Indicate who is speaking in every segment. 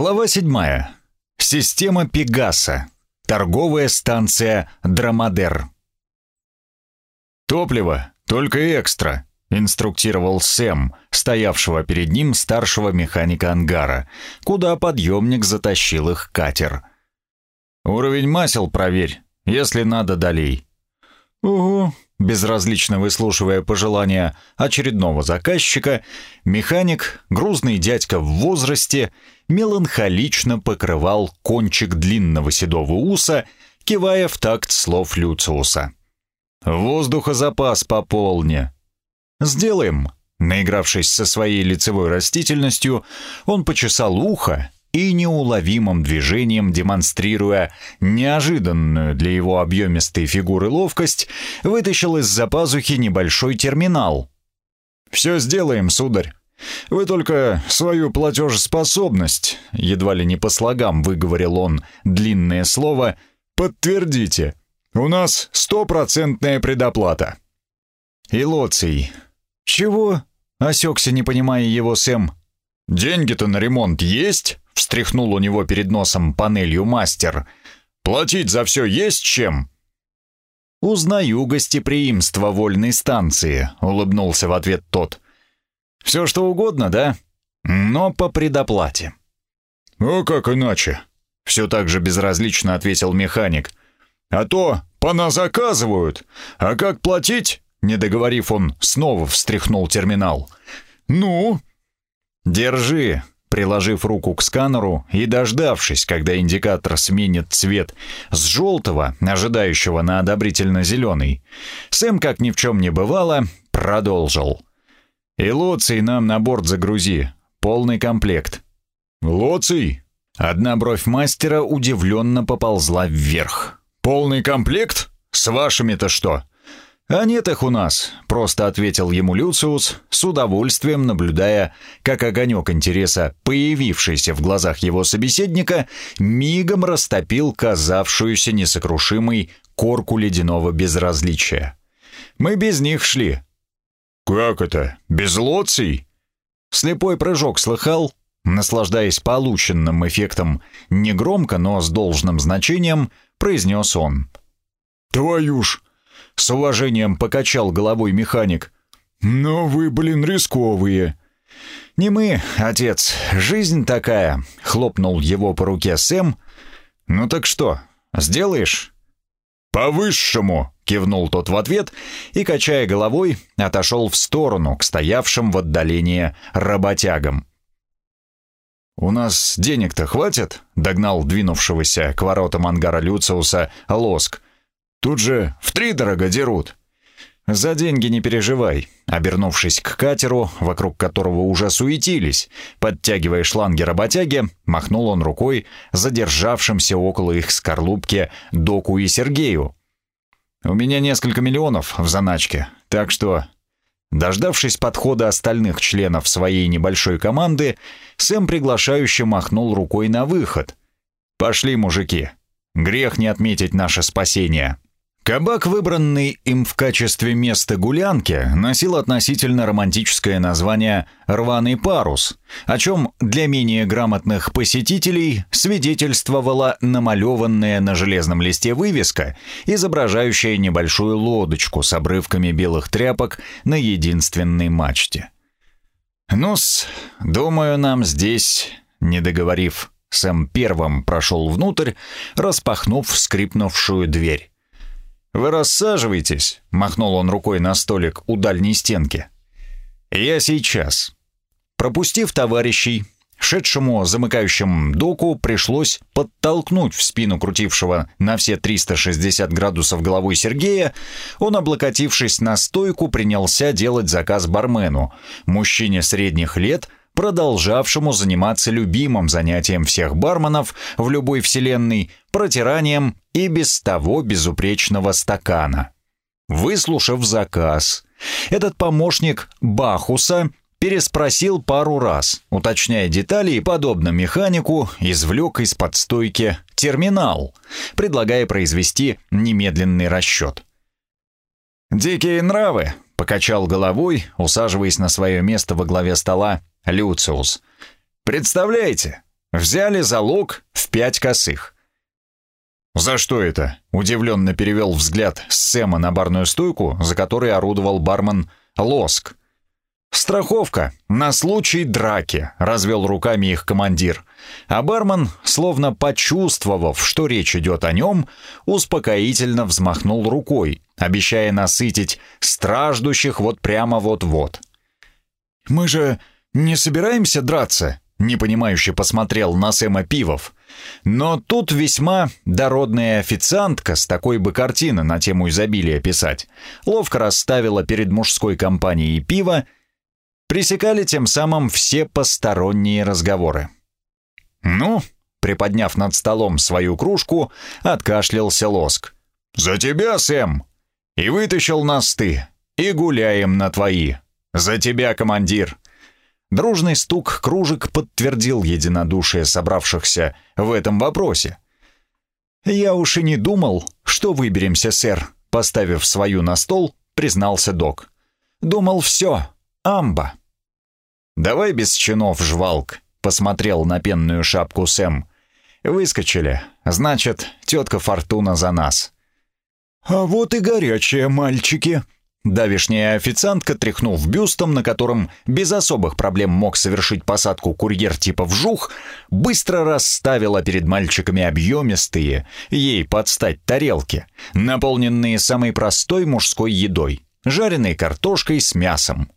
Speaker 1: Глава 7. Система Пегаса. Торговая станция Драмадер. «Топливо, только экстра», — инструктировал Сэм, стоявшего перед ним старшего механика ангара, куда подъемник затащил их катер. «Уровень масел проверь, если надо долей». «Угу», Безразлично выслушивая пожелания очередного заказчика, механик, грузный дядька в возрасте, меланхолично покрывал кончик длинного седого уса, кивая в такт слов Люциуса. «Воздухозапас пополни». «Сделаем». Наигравшись со своей лицевой растительностью, он почесал ухо и неуловимым движением, демонстрируя неожиданную для его объемистой фигуры ловкость, вытащил из-за пазухи небольшой терминал. «Все сделаем, сударь. Вы только свою платежеспособность, едва ли не по слогам выговорил он длинное слово, подтвердите. У нас стопроцентная предоплата». И Лоций. «Чего?» — осекся, не понимая его Сэм. «Деньги-то на ремонт есть?» — встряхнул у него перед носом панелью мастер. «Платить за все есть чем?» «Узнаю гостеприимство вольной станции», — улыбнулся в ответ тот. «Все что угодно, да? Но по предоплате». «А как иначе?» — все так же безразлично ответил механик. «А то пона заказывают, а как платить?» Не договорив, он снова встряхнул терминал. «Ну?» «Держи», приложив руку к сканеру и дождавшись, когда индикатор сменит цвет с желтого, ожидающего на одобрительно-зеленый, Сэм, как ни в чем не бывало, продолжил. «И лоций нам на борт загрузи. Полный комплект». «Лоций?» Одна бровь мастера удивленно поползла вверх. «Полный комплект? С вашими-то что?» «А нет их у нас», — просто ответил ему Люциус, с удовольствием наблюдая, как огонек интереса, появившийся в глазах его собеседника, мигом растопил казавшуюся несокрушимой корку ледяного безразличия. «Мы без них шли». «Как это? Без лоций?» Слепой прыжок слыхал, наслаждаясь полученным эффектом, негромко, но с должным значением, произнес он. «Твою ж!» С уважением покачал головой механик. «Но вы, блин, рисковые». «Не мы, отец, жизнь такая», — хлопнул его по руке Сэм. «Ну так что, сделаешь?» «По-высшему!» — кивнул тот в ответ и, качая головой, отошел в сторону к стоявшим в отдалении работягам. «У нас денег-то хватит?» — догнал двинувшегося к воротам ангара Люциуса Лоск. Тут же втридорого дерут. За деньги не переживай. Обернувшись к катеру, вокруг которого уже суетились, подтягивая шланги работяги, махнул он рукой задержавшимся около их скорлупки Доку и Сергею. «У меня несколько миллионов в заначке, так что...» Дождавшись подхода остальных членов своей небольшой команды, Сэм приглашающе махнул рукой на выход. «Пошли, мужики. Грех не отметить наше спасение». Кабак, выбранный им в качестве места гулянки, носил относительно романтическое название «Рваный парус», о чем для менее грамотных посетителей свидетельствовала намалеванная на железном листе вывеска, изображающая небольшую лодочку с обрывками белых тряпок на единственной мачте. «Ну-с, думаю, нам здесь...» Не договорив, Сэм первым прошел внутрь, распахнув скрипнувшую дверь. «Вы рассаживайтесь», — махнул он рукой на столик у дальней стенки. «Я сейчас». Пропустив товарищей, шедшему замыкающим доку пришлось подтолкнуть в спину крутившего на все 360 градусов головой Сергея, он, облокотившись на стойку, принялся делать заказ бармену, мужчине средних лет — продолжавшему заниматься любимым занятием всех барменов в любой вселенной, протиранием и без того безупречного стакана. Выслушав заказ, этот помощник Бахуса переспросил пару раз, уточняя детали и, подобно механику, извлек из-под стойки терминал, предлагая произвести немедленный расчет. «Дикие нравы», — покачал головой, усаживаясь на свое место во главе стола Люциус. «Представляете, Взяли залог в пять косых. «За что это?» — удивленно перевел взгляд Сэма на барную стойку, за которой орудовал бармен Лоск. «Страховка на случай драки», — развел руками их командир. А бармен, словно почувствовав, что речь идет о нем, успокоительно взмахнул рукой, обещая насытить страждущих вот прямо вот-вот. «Мы же не собираемся драться?» — непонимающе посмотрел на Сэма Пивов. Но тут весьма дородная официантка с такой бы картины на тему изобилия писать ловко расставила перед мужской компанией пиво, пресекали тем самым все посторонние разговоры. «Ну», — приподняв над столом свою кружку, откашлялся лоск. «За тебя, Сэм! И вытащил нас ты, и гуляем на твои. За тебя, командир!» Дружный стук кружек подтвердил единодушие собравшихся в этом вопросе. «Я уж и не думал, что выберемся, сэр», — поставив свою на стол, признался док. «Думал, все, амба». «Давай без чинов, жвалк», — посмотрел на пенную шапку Сэм. «Выскочили. Значит, тетка Фортуна за нас». «А вот и горячие мальчики», Давишняя официантка, тряхнув бюстом, на котором без особых проблем мог совершить посадку курьер типа вжух, быстро расставила перед мальчиками объемистые, ей подстать тарелки, наполненные самой простой мужской едой, жареной картошкой с мясом.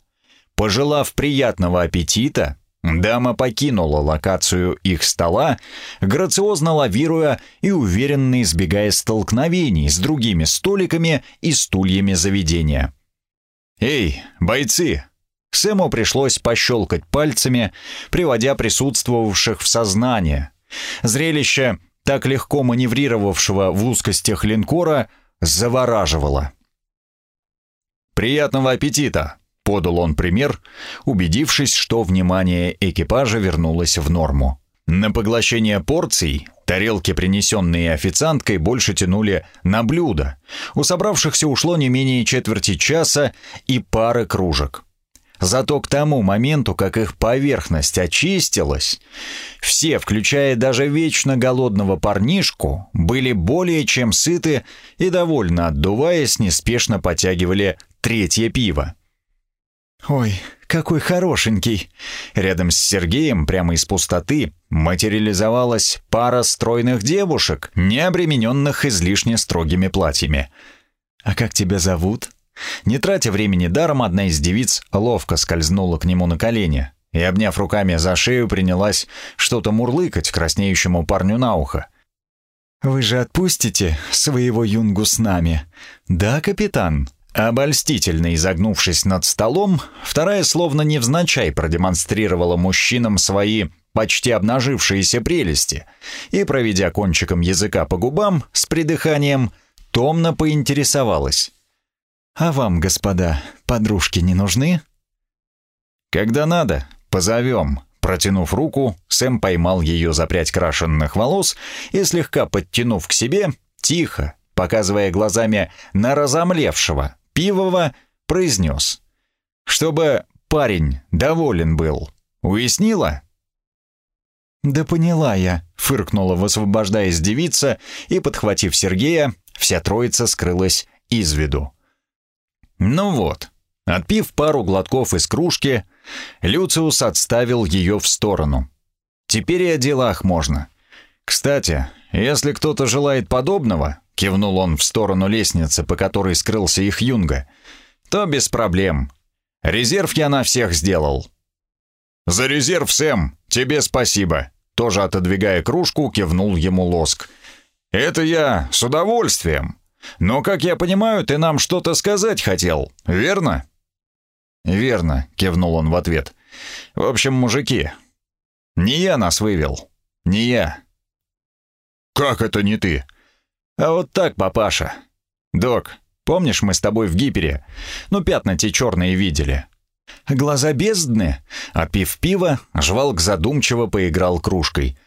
Speaker 1: Пожелав приятного аппетита, дама покинула локацию их стола, грациозно лавируя и уверенно избегая столкновений с другими столиками и стульями заведения. «Эй, бойцы!» Сэму пришлось пощелкать пальцами, приводя присутствовавших в сознание. Зрелище, так легко маневрировавшего в узкостях линкора, завораживало. «Приятного аппетита!» — подал он пример, убедившись, что внимание экипажа вернулось в норму. На поглощение порций тарелки, принесенные официанткой, больше тянули на блюдо. У собравшихся ушло не менее четверти часа и пары кружек. Зато к тому моменту, как их поверхность очистилась, все, включая даже вечно голодного парнишку, были более чем сыты и, довольно отдуваясь, неспешно потягивали третье пиво. «Ой, какой хорошенький!» Рядом с Сергеем, прямо из пустоты, материализовалась пара стройных девушек, не обремененных излишне строгими платьями. «А как тебя зовут?» Не тратя времени даром, одна из девиц ловко скользнула к нему на колени и, обняв руками за шею, принялась что-то мурлыкать краснеющему парню на ухо. «Вы же отпустите своего юнгу с нами?» «Да, капитан», Обольстительно изогнувшись над столом, вторая словно невзначай продемонстрировала мужчинам свои почти обнажившиеся прелести и, проведя кончиком языка по губам с придыханием, томно поинтересовалась. «А вам, господа, подружки не нужны?» «Когда надо, позовем», Протянув руку, Сэм поймал ее за прядь крашенных волос и, слегка подтянув к себе, тихо, показывая глазами на разомлевшего, Пивова произнес. «Чтобы парень доволен был. Уяснила?» «Да поняла я», — фыркнула, высвобождаясь девица, и, подхватив Сергея, вся троица скрылась из виду. Ну вот, отпив пару глотков из кружки, Люциус отставил ее в сторону. Теперь и о делах можно. Кстати, если кто-то желает подобного, Кивнул он в сторону лестницы, по которой скрылся их юнга. То без проблем. Резерв я на всех сделал. За резерв, Сэм, тебе спасибо. Тоже отодвигая кружку, кивнул ему лоск. Это я с удовольствием. Но, как я понимаю, ты нам что-то сказать хотел, верно? Верно, кивнул он в ответ. В общем, мужики, не я нас вывел. Не я. Как это не ты? А вот так, папаша. Док, помнишь, мы с тобой в гипере? Ну, пятна те черные видели. Глаза бездны. Отпив пиво, жвалк задумчиво поиграл кружкой.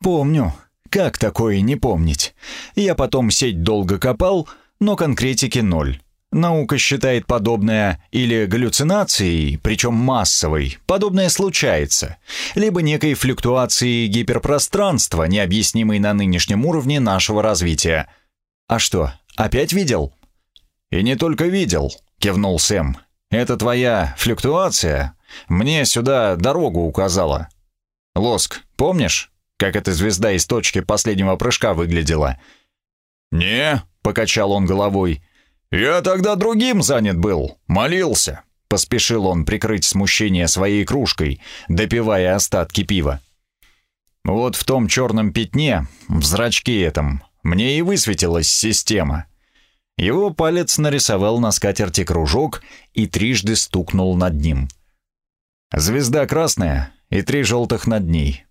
Speaker 1: Помню. Как такое не помнить? Я потом сеть долго копал, но конкретики ноль. Наука считает подобное или галлюцинацией, причем массовой. Подобное случается. Либо некой флюктуацией гиперпространства, необъяснимой на нынешнем уровне нашего развития. А что, опять видел? И не только видел, кивнул Сэм. Это твоя флюктуация мне сюда дорогу указала. Лоск, помнишь, как эта звезда из точки последнего прыжка выглядела? «Не», — покачал он головой, — «я тогда другим занят был, молился». Поспешил он прикрыть смущение своей кружкой, допивая остатки пива. Вот в том черном пятне, в зрачке этом, мне и высветилась система. Его палец нарисовал на скатерти кружок и трижды стукнул над ним. Звезда красная и три желтых над ней.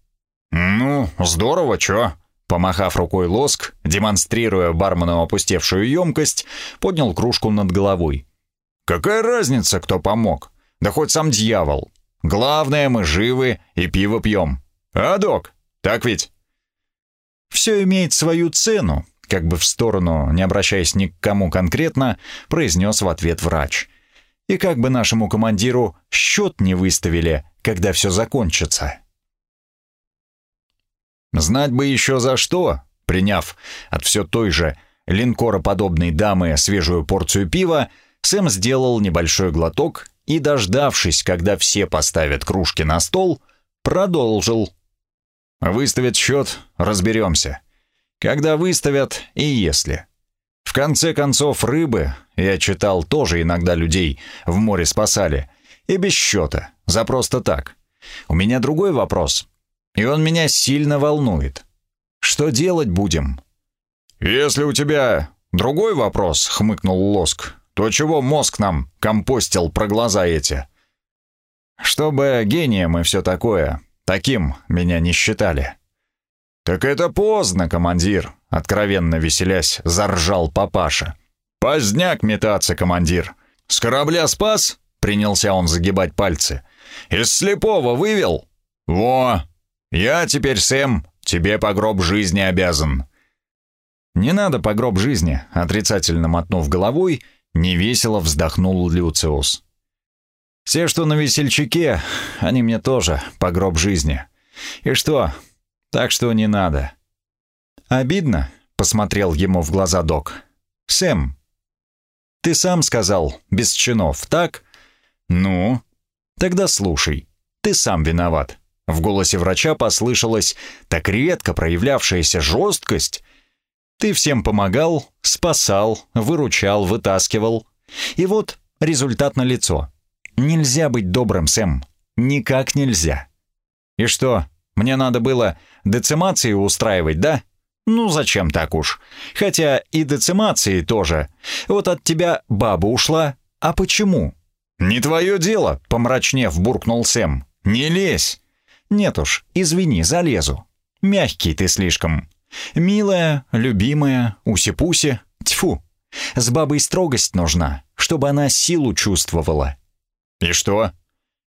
Speaker 1: «Ну, здорово, чё?» Помахав рукой лоск, демонстрируя бармену опустевшую емкость, поднял кружку над головой. «Какая разница, кто помог? Да хоть сам дьявол. Главное, мы живы и пиво пьем. А, док, так ведь?» «Все имеет свою цену», как бы в сторону, не обращаясь ни к кому конкретно, произнес в ответ врач. «И как бы нашему командиру счет не выставили, когда все закончится». Знать бы еще за что, приняв от все той же линкороподобной дамы свежую порцию пива, Сэм сделал небольшой глоток и, дождавшись, когда все поставят кружки на стол, продолжил. «Выставят счет, разберемся. Когда выставят и если. В конце концов, рыбы, я читал, тоже иногда людей в море спасали. И без счета, за просто так. У меня другой вопрос и он меня сильно волнует. Что делать будем?» «Если у тебя другой вопрос», — хмыкнул Лоск, «то чего мозг нам компостил про глаза эти?» «Чтобы гением и все такое, таким меня не считали». «Так это поздно, командир», — откровенно веселясь, заржал папаша. «Поздняк метаться, командир. С корабля спас?» — принялся он загибать пальцы. «Из слепого вывел?» «Во, «Я теперь, Сэм, тебе по гроб жизни обязан». «Не надо по гроб жизни», — отрицательно мотнув головой, невесело вздохнул Люциус. «Все, что на весельчаке, они мне тоже по гроб жизни. И что? Так что не надо». «Обидно?» — посмотрел ему в глаза док. «Сэм, ты сам сказал, без чинов, так?» «Ну?» «Тогда слушай, ты сам виноват. В голосе врача послышалась так редко проявлявшаяся жесткость. Ты всем помогал, спасал, выручал, вытаскивал. И вот результат на лицо. Нельзя быть добрым, Сэм. Никак нельзя. И что, мне надо было децимации устраивать, да? Ну зачем так уж? Хотя и децимации тоже. Вот от тебя баба ушла. А почему? Не твое дело, помрачнев, буркнул Сэм. Не лезь. Нет уж, извини, залезу. Мягкий ты слишком. Милая, любимая, уси-пуси. Тьфу. С бабой строгость нужна, чтобы она силу чувствовала. И что?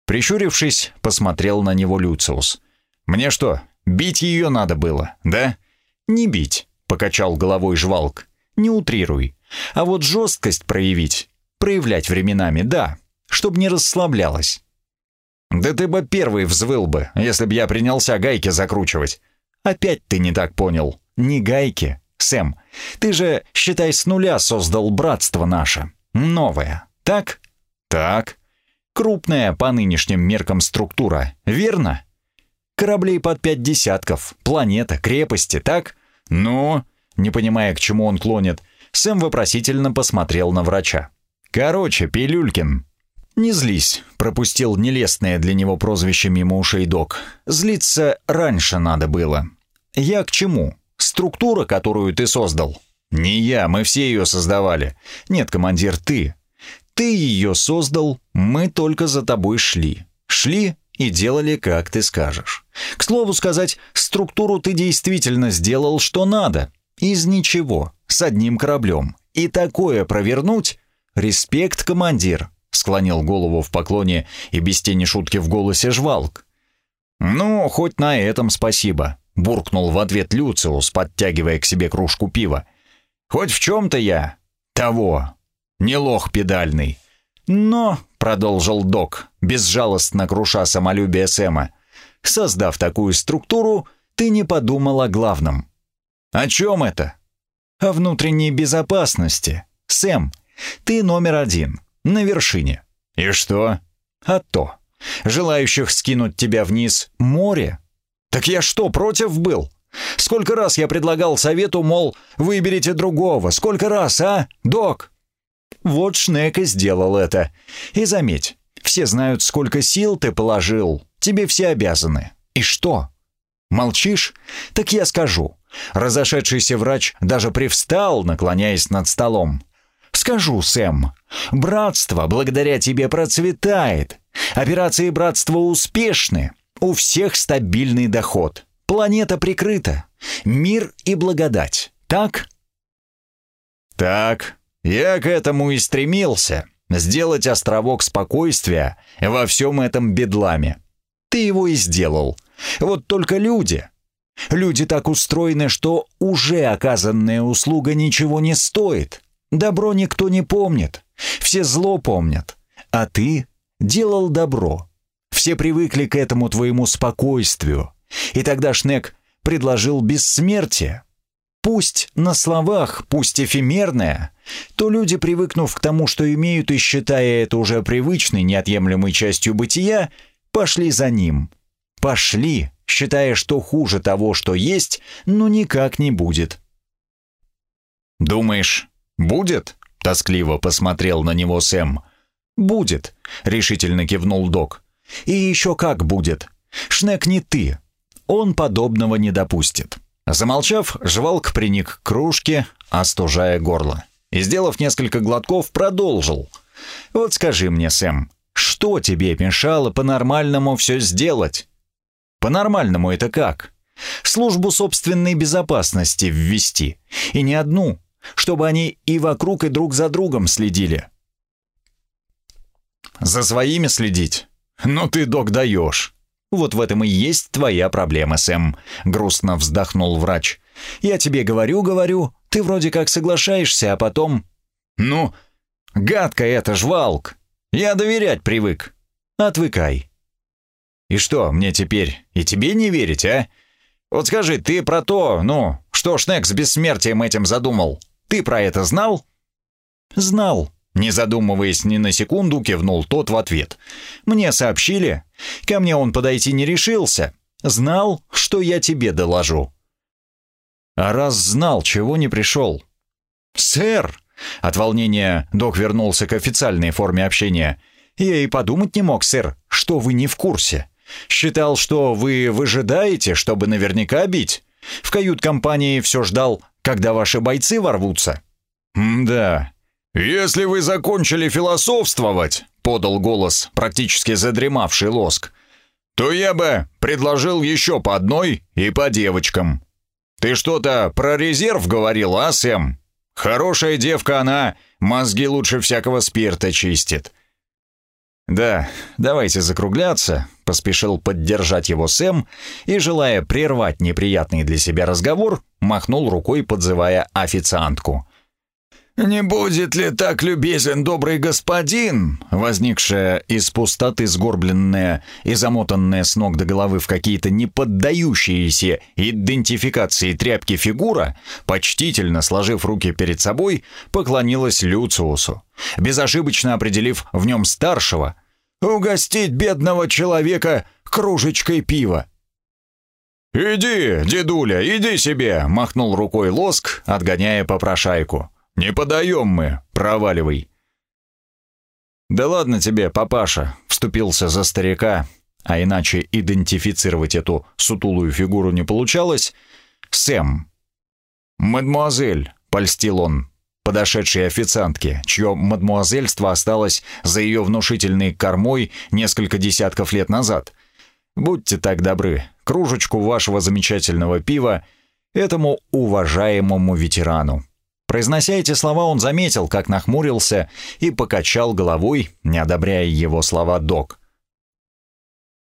Speaker 1: Прищурившись, посмотрел на него Люциус. Мне что, бить ее надо было, да? Не бить, покачал головой жвалк. Не утрируй. А вот жесткость проявить, проявлять временами, да, чтобы не расслаблялась. Да ты бы первый взвыл бы, если б я принялся гайки закручивать. Опять ты не так понял. Не гайки, Сэм. Ты же, считай, с нуля создал братство наше. Новое. Так? Так. Крупная по нынешним меркам структура, верно? Кораблей под пять десятков, планета, крепости, так? Ну, не понимая, к чему он клонит, Сэм вопросительно посмотрел на врача. Короче, Пилюлькин, «Не злись», — пропустил нелестное для него прозвище мимо ушей док. «Злиться раньше надо было». «Я к чему? Структура, которую ты создал?» «Не я, мы все ее создавали». «Нет, командир, ты. Ты ее создал, мы только за тобой шли. Шли и делали, как ты скажешь. К слову сказать, структуру ты действительно сделал, что надо. Из ничего, с одним кораблем. И такое провернуть? Респект, командир склонил голову в поклоне и без тени шутки в голосе жвалк. «Ну, хоть на этом спасибо», — буркнул в ответ Люциус, подтягивая к себе кружку пива. «Хоть в чем-то я того. не лох педальный. Но, продолжил док, безжалостно круша самолюбие Сэма, создав такую структуру, ты не подумал о главном. О чем это? О внутренней безопасности. Сэм, ты номер один, на вершине. И что? А то. Желающих скинуть тебя вниз море. Так я что, против был? Сколько раз я предлагал совету, мол, выберите другого. Сколько раз, а, док? Вот Шнек и сделал это. И заметь, все знают, сколько сил ты положил. Тебе все обязаны. И что? Молчишь? Так я скажу. Разошедшийся врач даже привстал, наклоняясь над столом. «Скажу, Сэм, братство благодаря тебе процветает. Операции братства успешны. У всех стабильный доход. Планета прикрыта. Мир и благодать. Так?» «Так. Я к этому и стремился. Сделать островок спокойствия во всем этом бедламе. Ты его и сделал. Вот только люди. Люди так устроены, что уже оказанная услуга ничего не стоит. Добро никто не помнит. Все зло помнят. А ты делал добро. Все привыкли к этому твоему спокойствию. И тогда Шнек предложил бессмертие. Пусть на словах, пусть эфемерное, то люди, привыкнув к тому, что имеют и считая это уже привычной, неотъемлемой частью бытия, пошли за ним. Пошли, считая, что хуже того, что есть, ну никак не будет. «Думаешь, будет?» — тоскливо посмотрел на него Сэм. «Будет», — решительно кивнул док. «И еще как будет. Шнек не ты. Он подобного не допустит». Замолчав, жвалк приник к кружке, остужая горло. И, сделав несколько глотков, продолжил. «Вот скажи мне, Сэм, что тебе мешало по-нормальному все сделать?» «По-нормальному это как?» «Службу собственной безопасности ввести. И не одну, чтобы они и вокруг, и друг за другом следили». «За своими следить? Ну ты, док, даешь. «Вот в этом и есть твоя проблема, Сэм», — грустно вздохнул врач. «Я тебе говорю, говорю, ты вроде как соглашаешься, а потом...» «Ну, гадко это, жвалк. Я доверять привык. Отвыкай». «И что, мне теперь и тебе не верить, а? Вот скажи, ты про то, ну, что Шнек с бессмертием этим задумал, ты про это знал?» «Знал», не задумываясь ни на секунду, кивнул тот в ответ. «Мне сообщили. Ко мне он подойти не решился. Знал, что я тебе доложу». «А раз знал, чего не пришел?» «Сэр!» От волнения док вернулся к официальной форме общения. «Я и подумать не мог, сэр, что вы не в курсе. Считал, что вы выжидаете, чтобы наверняка бить. В кают-компании все ждал, когда ваши бойцы ворвутся». «Да, «Если вы закончили философствовать», — подал голос практически задремавший лоск, «то я бы предложил еще по одной и по девочкам. Ты что-то про резерв говорил, а, Сэм? Хорошая девка она, мозги лучше всякого спирта чистит». «Да, давайте закругляться», — поспешил поддержать его Сэм и, желая прервать неприятный для себя разговор, махнул рукой, подзывая официантку. «Не будет ли так любезен добрый господин?» Возникшая из пустоты сгорбленная и замотанная с ног до головы в какие-то неподдающиеся идентификации тряпки фигура, почтительно сложив руки перед собой, поклонилась Люциусу, безошибочно определив в нем старшего, «Угостить бедного человека кружечкой пива». «Иди, дедуля, иди себе!» — махнул рукой лоск, отгоняя попрошайку. «Не подаем мы, проваливай!» «Да ладно тебе, папаша!» — вступился за старика, а иначе идентифицировать эту сутулую фигуру не получалось. «Сэм!» «Мадмуазель!» — польстил он, подошедшей официантке, чье мадмуазельство осталось за ее внушительной кормой несколько десятков лет назад. «Будьте так добры, кружечку вашего замечательного пива этому уважаемому ветерану». Произнося эти слова, он заметил, как нахмурился и покачал головой, не одобряя его слова док.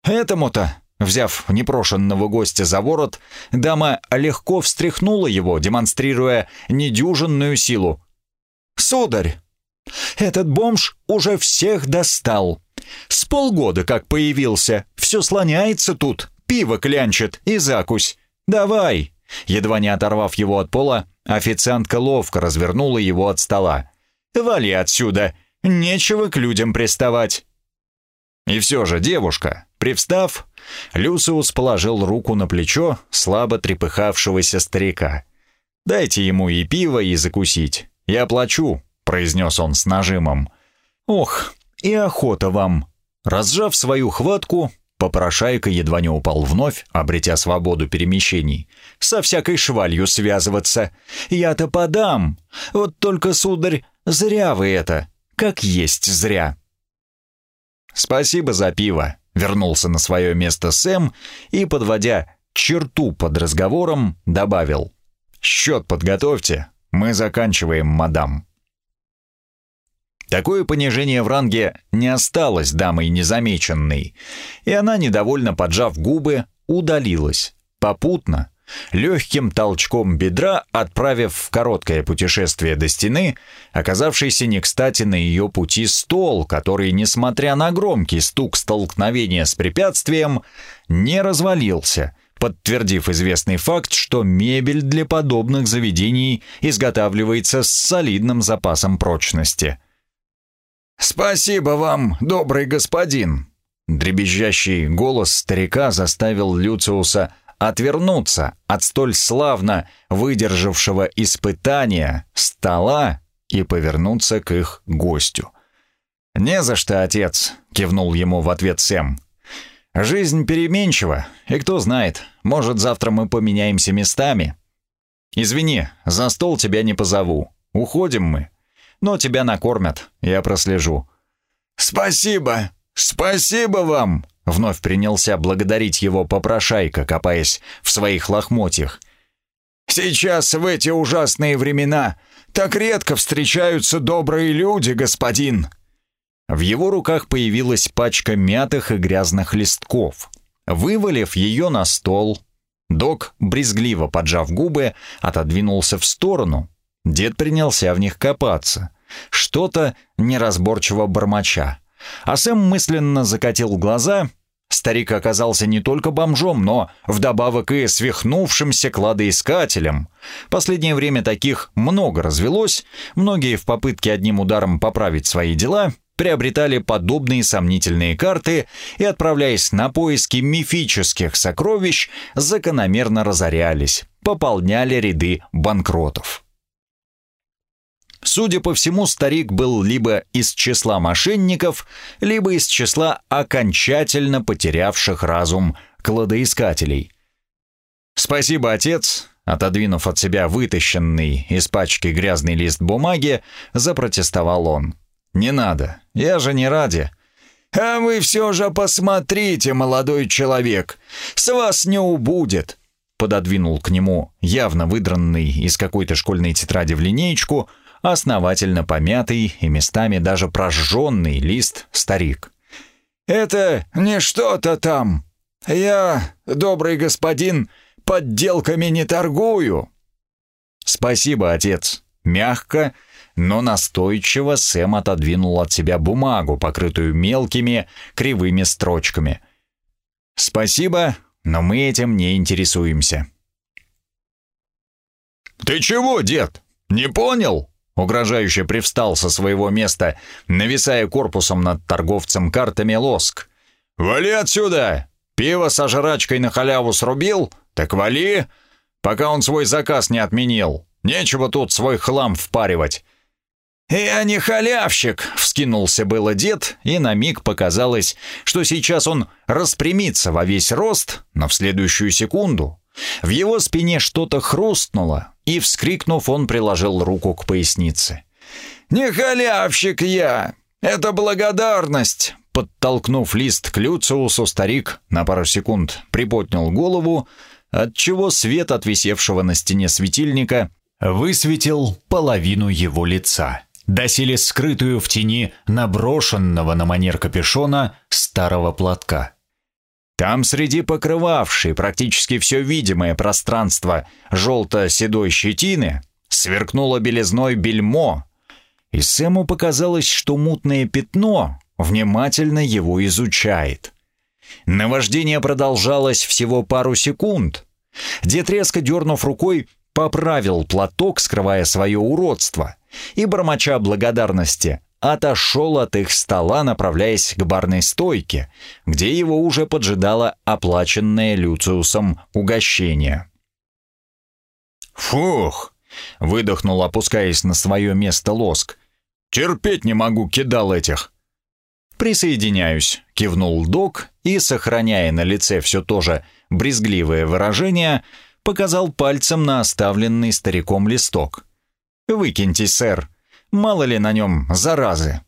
Speaker 1: «Этому-то», взяв непрошенного гостя за ворот, дама легко встряхнула его, демонстрируя недюжинную силу. «Сударь, Этот бомж уже всех достал. С полгода как появился, все слоняется тут, пиво клянчит и закусь. Давай!» Едва не оторвав его от пола, официантка ловко развернула его от стола. «Вали отсюда! Нечего к людям приставать!» И все же девушка, привстав, Люциус положил руку на плечо слабо трепыхавшегося старика. «Дайте ему и пиво, и закусить. Я плачу», — произнес он с нажимом. «Ох, и охота вам!» Разжав свою хватку, попрошайка едва не упал вновь, обретя свободу перемещений. «Со всякой швалью связываться. Я-то подам. Вот только, сударь, зря вы это. Как есть зря». «Спасибо за пиво», — вернулся на свое место Сэм и, подводя черту под разговором, добавил. «Счет подготовьте, мы заканчиваем, мадам». Такое понижение в ранге не осталось дамой незамеченной, и она, недовольно поджав губы, удалилась, попутно, легким толчком бедра отправив в короткое путешествие до стены, оказавшийся не кстати на ее пути стол, который, несмотря на громкий стук столкновения с препятствием, не развалился, подтвердив известный факт, что мебель для подобных заведений изготавливается с солидным запасом прочности. «Спасибо вам, добрый господин!» Дребезжащий голос старика заставил Люциуса отвернуться от столь славно выдержавшего испытания стола и повернуться к их гостю. «Не за что, отец», — кивнул ему в ответ Сэм. «Жизнь переменчива, и кто знает, может, завтра мы поменяемся местами. Извини, за стол тебя не позову. Уходим мы. Но тебя накормят, я прослежу». «Спасибо! Спасибо вам!» Вновь принялся благодарить его попрошайка, копаясь в своих лохмотьях. «Сейчас, в эти ужасные времена, так редко встречаются добрые люди, господин!» В его руках появилась пачка мятых и грязных листков. Вывалив ее на стол, док, брезгливо поджав губы, отодвинулся в сторону. Дед принялся в них копаться. Что-то неразборчиво бормоча. А Сэм мысленно закатил глаза. Старик оказался не только бомжом, но вдобавок и свихнувшимся кладоискателем. Последнее время таких много развелось, многие в попытке одним ударом поправить свои дела приобретали подобные сомнительные карты и, отправляясь на поиски мифических сокровищ, закономерно разорялись, пополняли ряды банкротов. Судя по всему, старик был либо из числа мошенников, либо из числа окончательно потерявших разум кладоискателей. «Спасибо, отец», отодвинув от себя вытащенный из пачки грязный лист бумаги, запротестовал он. «Не надо, я же не ради». «А вы все же посмотрите, молодой человек, с вас не убудет», пододвинул к нему явно выдранный из какой-то школьной тетради в линеечку – основательно помятый и местами даже прожженный лист старик. «Это не что-то там. Я, добрый господин, подделками не торгую». «Спасибо, отец». Мягко, но настойчиво Сэм отодвинул от себя бумагу, покрытую мелкими, кривыми строчками. «Спасибо, но мы этим не интересуемся». «Ты чего, дед? Не понял?» Угрожающе привстал со своего места, нависая корпусом над торговцем картами лоск. «Вали отсюда! Пиво со жрачкой на халяву срубил? Так вали, пока он свой заказ не отменил. Нечего тут свой хлам впаривать». «Я не халявщик!» — вскинулся было дед, и на миг показалось, что сейчас он распрямится во весь рост, но в следующую секунду в его спине что-то хрустнуло, и, вскрикнув, он приложил руку к пояснице. «Не халявщик я! Это благодарность!» Подтолкнув лист к Люциусу, старик на пару секунд приподнял голову, отчего свет от висевшего на стене светильника высветил половину его лица, доселе скрытую в тени наброшенного на манер капюшона старого платка. Там среди покрывавшей практически все видимое пространство желто-седой щетины сверкнуло белизной бельмо, и Сэму показалось, что мутное пятно внимательно его изучает. Наваждение продолжалось всего пару секунд. Дед, резко дернув рукой, поправил платок, скрывая свое уродство, и, бормоча благодарности, отошел от их стола, направляясь к барной стойке, где его уже поджидало оплаченное Люциусом угощение. «Фух!» — выдохнул, опускаясь на свое место лоск. «Терпеть не могу кидал этих!» «Присоединяюсь», — кивнул док и, сохраняя на лице все то же брезгливое выражение, показал пальцем на оставленный стариком листок. «Выкиньте, сэр, мало ли на нем заразы».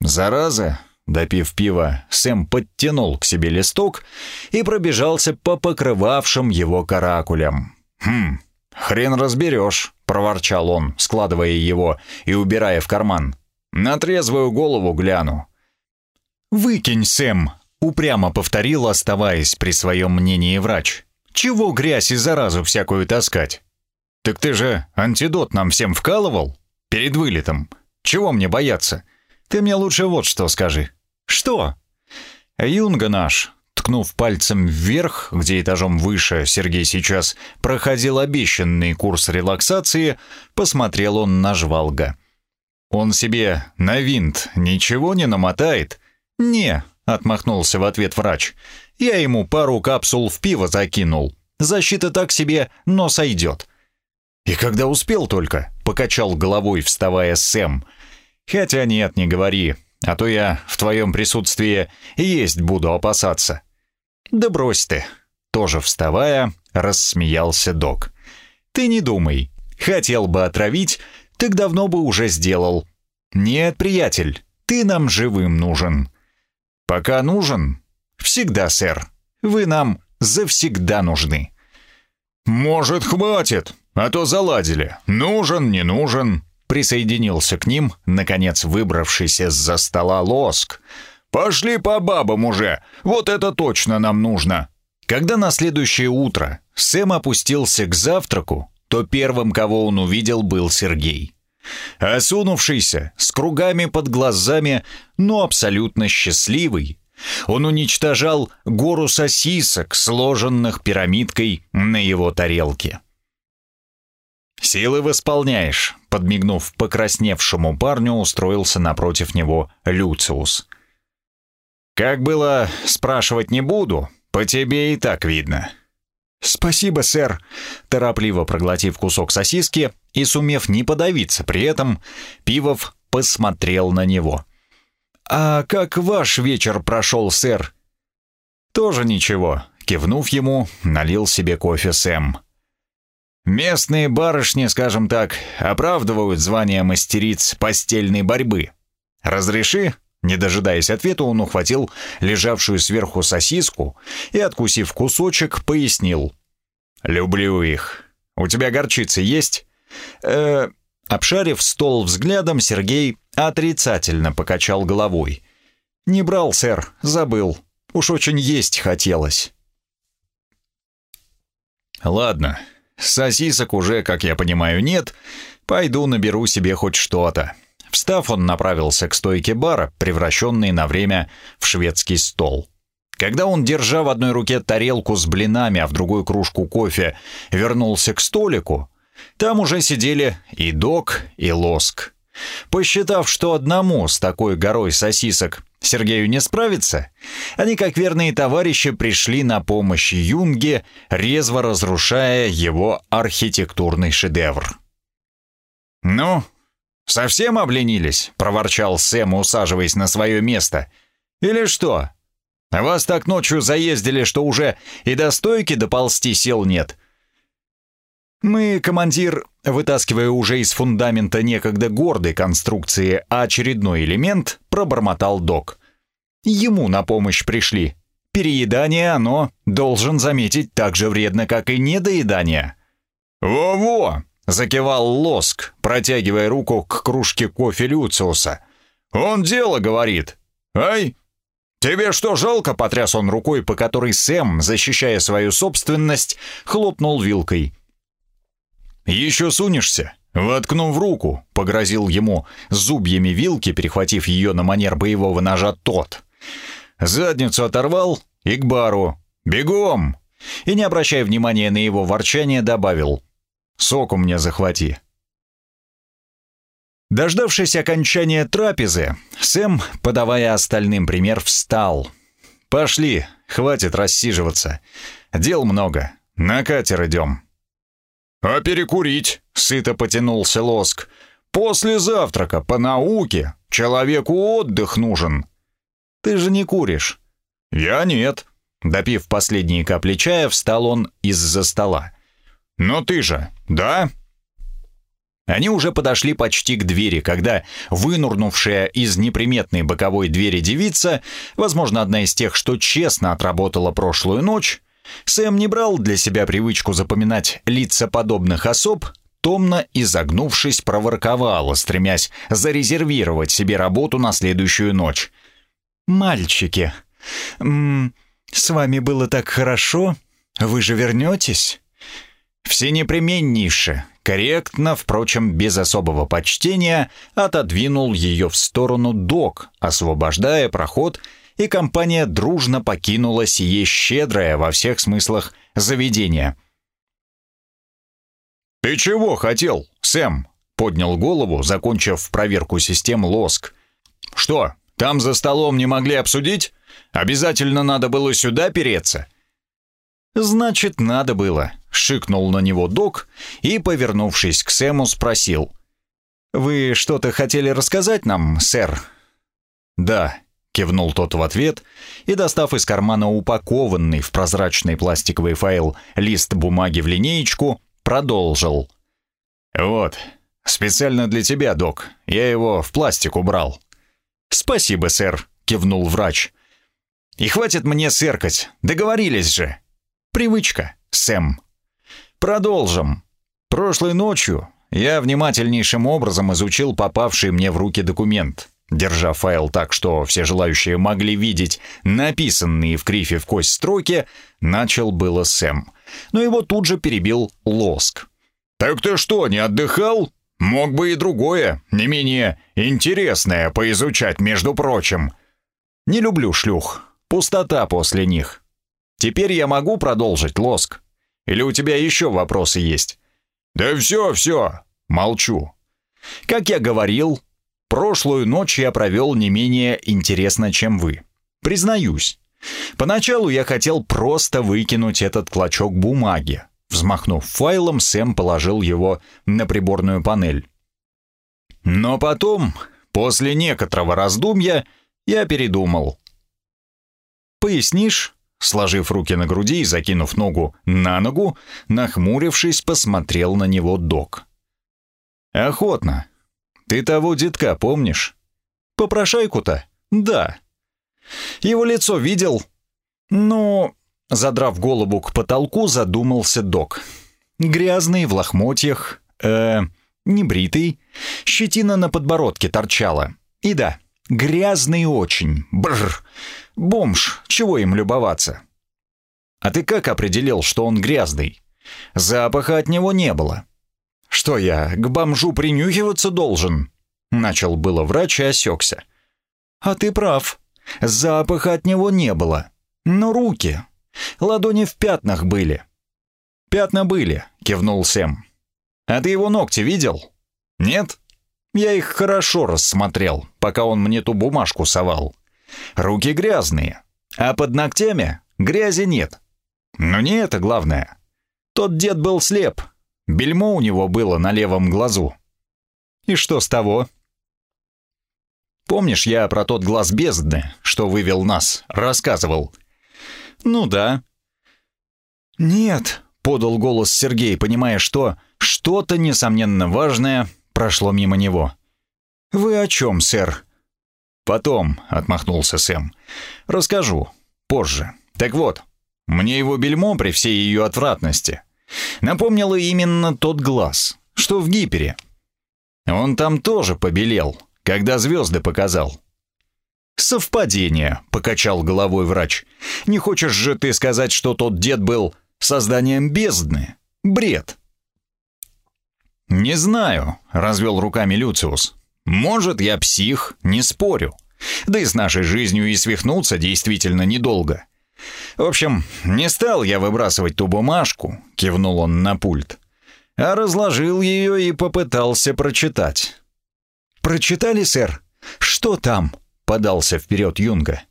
Speaker 1: «Заразы?» Допив пива, Сэм подтянул к себе листок и пробежался по покрывавшим его каракулям. «Хм, хрен разберешь», — проворчал он, складывая его и убирая в карман. «На трезвую голову гляну». «Выкинь, Сэм», — упрямо повторил, оставаясь при своем мнении врач. «Чего грязь и заразу всякую таскать?» «Так ты же антидот нам всем вкалывал? Перед вылетом. Чего мне бояться? Ты мне лучше вот что скажи». «Что?» «Юнга наш», ткнув пальцем вверх, где этажом выше Сергей сейчас проходил обещанный курс релаксации, посмотрел он на жвалга. «Он себе на винт ничего не намотает?» «Не», — отмахнулся в ответ врач. «Я ему пару капсул в пиво закинул. Защита так себе, но сойдет». «И когда успел только?» — покачал головой, вставая Сэм. «Хотя нет, не говори, а то я в твоем присутствии есть буду опасаться». «Да брось ты!» Тоже вставая, рассмеялся док. «Ты не думай. Хотел бы отравить, так давно бы уже сделал. Нет, приятель, ты нам живым нужен. «Пока нужен?» «Всегда, сэр. Вы нам завсегда нужны». «Может, хватит, а то заладили. Нужен, не нужен». Присоединился к ним, наконец выбравшийся за стола лоск. «Пошли по бабам уже, вот это точно нам нужно». Когда на следующее утро Сэм опустился к завтраку, то первым, кого он увидел, был Сергей. Осунувшийся, с кругами под глазами, но абсолютно счастливый, он уничтожал гору сосисок, сложенных пирамидкой на его тарелке. «Силы восполняешь», — подмигнув покрасневшему парню, устроился напротив него Люциус. «Как было, спрашивать не буду, по тебе и так видно». «Спасибо, сэр», — торопливо проглотив кусок сосиски и сумев не подавиться при этом, Пивов посмотрел на него. «А как ваш вечер прошел, сэр?» «Тоже ничего», — кивнув ему, налил себе кофе Сэм. «Местные барышни, скажем так, оправдывают звание мастериц постельной борьбы. Разреши?» Не дожидаясь ответа, он ухватил лежавшую сверху сосиску и, откусив кусочек, пояснил. «Люблю их. У тебя горчица есть?» э Обшарив стол взглядом, Сергей отрицательно покачал головой. «Не брал, сэр, забыл. Уж очень есть хотелось». «Ладно, сосисок уже, как я понимаю, нет. Пойду наберу себе хоть что-то». Встав, он направился к стойке бара, превращенной на время в шведский стол. Когда он, держа в одной руке тарелку с блинами, а в другую кружку кофе, вернулся к столику, там уже сидели и док, и лоск. Посчитав, что одному с такой горой сосисок Сергею не справиться, они, как верные товарищи, пришли на помощь Юнге, резво разрушая его архитектурный шедевр. «Ну, совсем обленились?» — проворчал Сэм, усаживаясь на свое место. «Или что? Вас так ночью заездили, что уже и до стойки доползти сил нет. Мы, командир, вытаскивая уже из фундамента некогда гордой конструкции очередной элемент, пробормотал док. Ему на помощь пришли. Переедание оно, должен заметить, так же вредно, как и недоедание. «Во-во!» — закивал Лоск, протягивая руку к кружке кофе Люциуса. «Он дело говорит. Ай, «Тебе что, жалко?» — потряс он рукой, по которой Сэм, защищая свою собственность, хлопнул вилкой. «Еще сунешься? Воткнув руку, погрозил ему зубьями вилки, перехватив ее на манер боевого ножа тот. Задницу оторвал и к бару. «Бегом!» И, не обращая внимания на его ворчание, добавил. «Соку мне захвати». Дождавшись окончания трапезы, Сэм, подавая остальным пример, встал. «Пошли, хватит рассиживаться. Дел много. На катер идем». «А перекурить?» — сыто потянулся лоск. «После завтрака, по науке, человеку отдых нужен». «Ты же не куришь». «Я нет». Допив последние капли чая, встал он из-за стола. «Но ты же, да?» Они уже подошли почти к двери, когда вынурнувшая из неприметной боковой двери девица, возможно, одна из тех, что честно отработала прошлую ночь, Сэм не брал для себя привычку запоминать лица подобных особ, томно изогнувшись, проворковала, стремясь зарезервировать себе работу на следующую ночь. «Мальчики, м -м, с вами было так хорошо, вы же вернетесь?» Всенепременнейше, корректно, впрочем, без особого почтения, отодвинул ее в сторону док, освобождая проход и компания дружно покинула сие щедрое во всех смыслах заведение. «Ты чего хотел, Сэм?» — поднял голову, закончив проверку систем лоск. «Что, там за столом не могли обсудить? Обязательно надо было сюда переться?» «Значит, надо было», — шикнул на него док и, повернувшись к Сэму, спросил. «Вы что-то хотели рассказать нам, сэр?» «Да», Кивнул тот в ответ и, достав из кармана упакованный в прозрачный пластиковый файл лист бумаги в линеечку, продолжил. «Вот, специально для тебя, док. Я его в пластик убрал». «Спасибо, сэр», — кивнул врач. «И хватит мне сыркать, договорились же». «Привычка, Сэм». «Продолжим. Прошлой ночью я внимательнейшим образом изучил попавший мне в руки документ». Держа файл так, что все желающие могли видеть написанные в крифе в кость строки, начал было Сэм. Но его тут же перебил Лоск. «Так ты что, не отдыхал? Мог бы и другое, не менее интересное поизучать, между прочим». «Не люблю шлюх. Пустота после них. Теперь я могу продолжить, Лоск? Или у тебя еще вопросы есть?» «Да все, все. Молчу. Как я говорил, Прошлую ночь я провел не менее интересно, чем вы. Признаюсь. Поначалу я хотел просто выкинуть этот клочок бумаги. Взмахнув файлом, Сэм положил его на приборную панель. Но потом, после некоторого раздумья, я передумал. «Пояснишь?» Сложив руки на груди и закинув ногу на ногу, нахмурившись, посмотрел на него док. «Охотно. Ты того детка помнишь? Попрошайку-то? Да. Его лицо видел? Ну, задрав голову к потолку, задумался док. Грязный, в лохмотьях, э, небритый, щетина на подбородке торчала. И да, грязный очень, бррр. Бомж, чего им любоваться? А ты как определил, что он грязный? Запаха от него не было. «Что я, к бомжу принюхиваться должен?» Начал было врач и осекся. «А ты прав. Запаха от него не было. Но руки. Ладони в пятнах были». «Пятна были», — кивнул Сэм. «А ты его ногти видел?» «Нет?» Я их хорошо рассмотрел, пока он мне ту бумажку совал. Руки грязные, а под ногтями грязи нет. Но не это главное. Тот дед был слеп, Бельмо у него было на левом глазу. И что с того? Помнишь, я про тот глаз бездны, что вывел нас, рассказывал? Ну да. Нет, подал голос Сергей, понимая, что что-то, несомненно, важное прошло мимо него. «Вы о чем, сэр?» «Потом», — отмахнулся Сэм. «Расскажу. Позже. Так вот, мне его бельмо при всей ее отвратности Напомнило именно тот глаз, что в гипере. Он там тоже побелел, когда звезды показал. «Совпадение», — покачал головой врач. «Не хочешь же ты сказать, что тот дед был созданием бездны? Бред». «Не знаю», — развел руками Люциус. «Может, я псих, не спорю. Да и с нашей жизнью и свихнуться действительно недолго. В общем, не стал я выбрасывать ту бумажку», — кивнул он на пульт, а разложил ее и попытался прочитать.
Speaker 2: «Прочитали, сэр? Что там?» — подался вперед Юнга.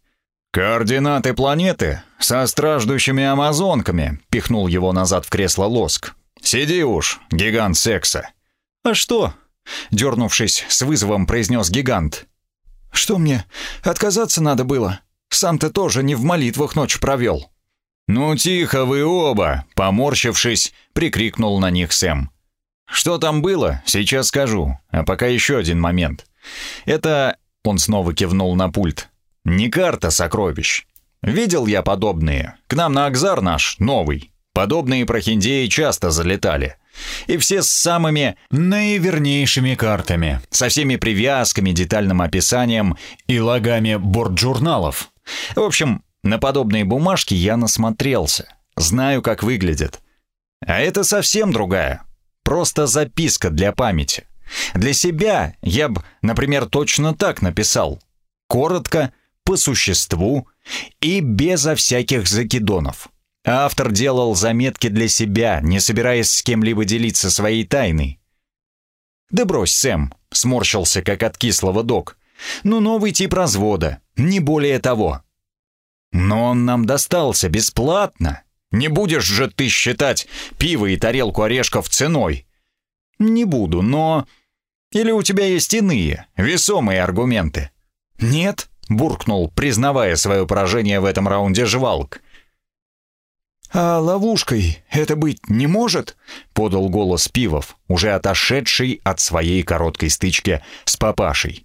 Speaker 1: «Координаты планеты со страждущими амазонками», — пихнул его назад в кресло Лоск. «Сиди уж, гигант секса».
Speaker 2: «А что?» — дернувшись с вызовом, произнес гигант. «Что мне, отказаться надо было? Сам-то тоже не в молитвах ночь провел».
Speaker 1: «Ну тихо вы оба!» — поморщившись, прикрикнул на них Сэм. «Что там было, сейчас скажу, а пока еще один момент. Это...» — он снова кивнул на пульт. Не карта сокровищ. Видел я подобные. К нам на Акзар наш, новый. Подобные прохиндеи часто залетали. И все с самыми наивернейшими картами. Со всеми привязками, детальным описанием и логами борт-журналов. В общем, на подобные бумажки я насмотрелся. Знаю, как выглядят. А это совсем другая. Просто записка для памяти. Для себя я бы, например, точно так написал. Коротко – по существу и безо всяких закидонов. Автор делал заметки для себя, не собираясь с кем-либо делиться своей тайной. «Да брось, Сэм», — сморщился, как от кислого док. «Ну, новый тип развода, не более того». «Но он нам достался бесплатно. Не будешь же ты считать пиво и тарелку орешков ценой?» «Не буду, но...» «Или у тебя есть иные, весомые аргументы?»
Speaker 2: «Нет», буркнул, признавая свое поражение в этом раунде жвалк. «А ловушкой это быть не может?» — подал голос Пивов, уже отошедший от своей короткой стычки с папашей.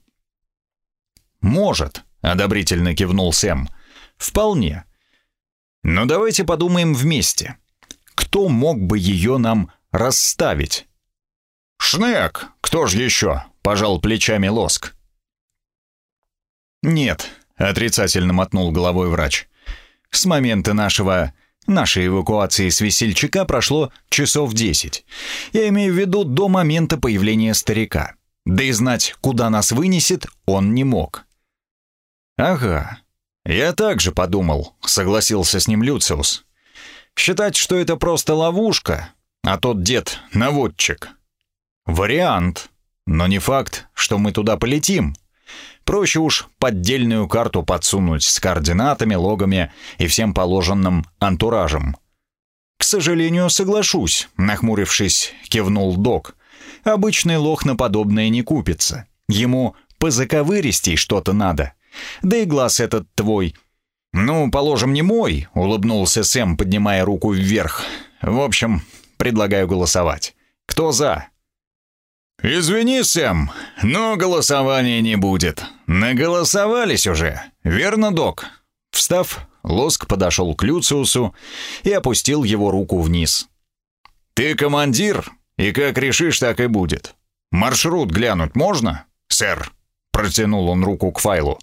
Speaker 1: «Может», — одобрительно кивнул Сэм. «Вполне. Но давайте подумаем вместе. Кто мог бы ее нам расставить?» «Шнек! Кто ж еще?» — пожал плечами Лоск.
Speaker 2: «Нет», — отрицательно мотнул головой врач. «С момента нашего... нашей эвакуации с весельчака прошло часов десять. Я имею в виду до момента появления старика. Да и знать, куда нас вынесет, он не мог».
Speaker 1: «Ага, я так же подумал», — согласился с ним Люциус. «Считать, что это просто ловушка, а тот дед — наводчик. Вариант, но не факт, что мы туда полетим». Проще уж поддельную карту подсунуть с координатами, логами и всем положенным антуражем. «К сожалению, соглашусь», — нахмурившись, кивнул док. «Обычный лох на подобное не купится. Ему по заковыристей что-то надо. Да и глаз этот твой». «Ну, положим, не мой», — улыбнулся Сэм, поднимая руку вверх. «В общем, предлагаю голосовать. Кто за?» «Извини, Сэм, но голосования не будет. Наголосовались уже. Верно, док?» Встав, Лоск подошел к Люциусу и опустил его руку вниз. «Ты командир, и как решишь, так и будет. Маршрут глянуть можно, сэр?» Протянул он руку к файлу.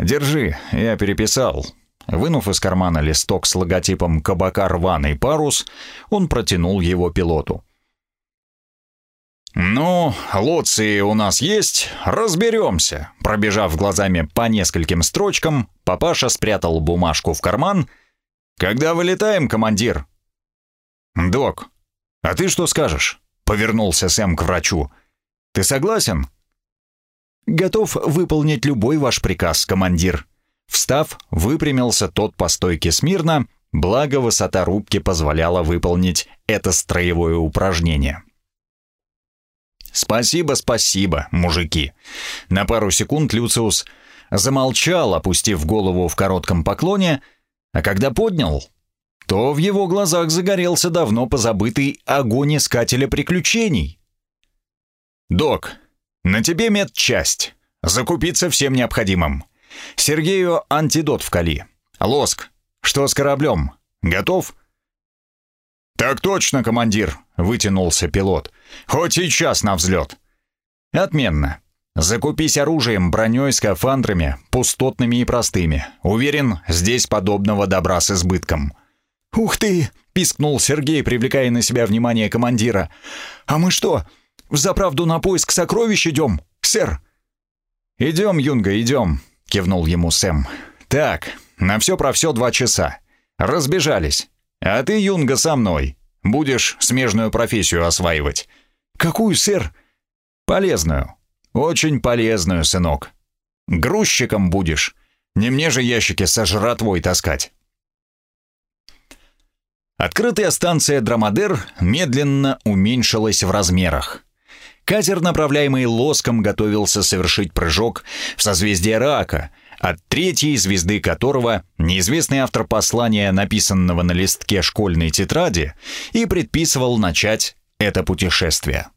Speaker 1: «Держи, я переписал». Вынув из кармана листок с логотипом кабака «Рваный парус», он протянул его пилоту. «Ну, лоции у нас есть, разберемся». Пробежав глазами по нескольким строчкам, папаша спрятал бумажку в карман. «Когда вылетаем, командир?» «Док, а ты что скажешь?» — повернулся Сэм к врачу. «Ты согласен?» «Готов выполнить любой ваш приказ, командир». Встав, выпрямился тот по стойке смирно, благо высота рубки позволяла выполнить это строевое упражнение. «Спасибо, спасибо, мужики!» На пару секунд Люциус замолчал, опустив голову в коротком поклоне, а когда поднял, то в его глазах загорелся давно позабытый огонь искателя приключений. «Док, на тебе медчасть. Закупиться всем необходимым. Сергею антидот вкали. Лоск, что с кораблем? Готов?» «Так точно, командир», — вытянулся пилот. «Хоть сейчас на взлет». «Отменно. Закупись оружием, броней, скафандрами, пустотными и простыми. Уверен, здесь подобного добра с избытком».
Speaker 2: «Ух ты! пискнул Сергей, привлекая на себя внимание командира. «А мы что, взаправду на поиск сокровищ идем, сэр?»
Speaker 1: «Идем, Юнга, идем», — кивнул ему Сэм. «Так, на все про все два часа. Разбежались. А ты, Юнга, со мной. Будешь смежную профессию осваивать».
Speaker 2: «Какую, сэр?»
Speaker 1: «Полезную. Очень полезную, сынок. Грузчиком будешь. Не мне же ящики со жратвой таскать». Открытая станция «Драмадер» медленно уменьшилась в размерах. Катер, направляемый лоском, готовился совершить прыжок в созвездие Рака, от третьей звезды которого неизвестный автор послания, написанного на листке школьной тетради, и предписывал начать это путешествие.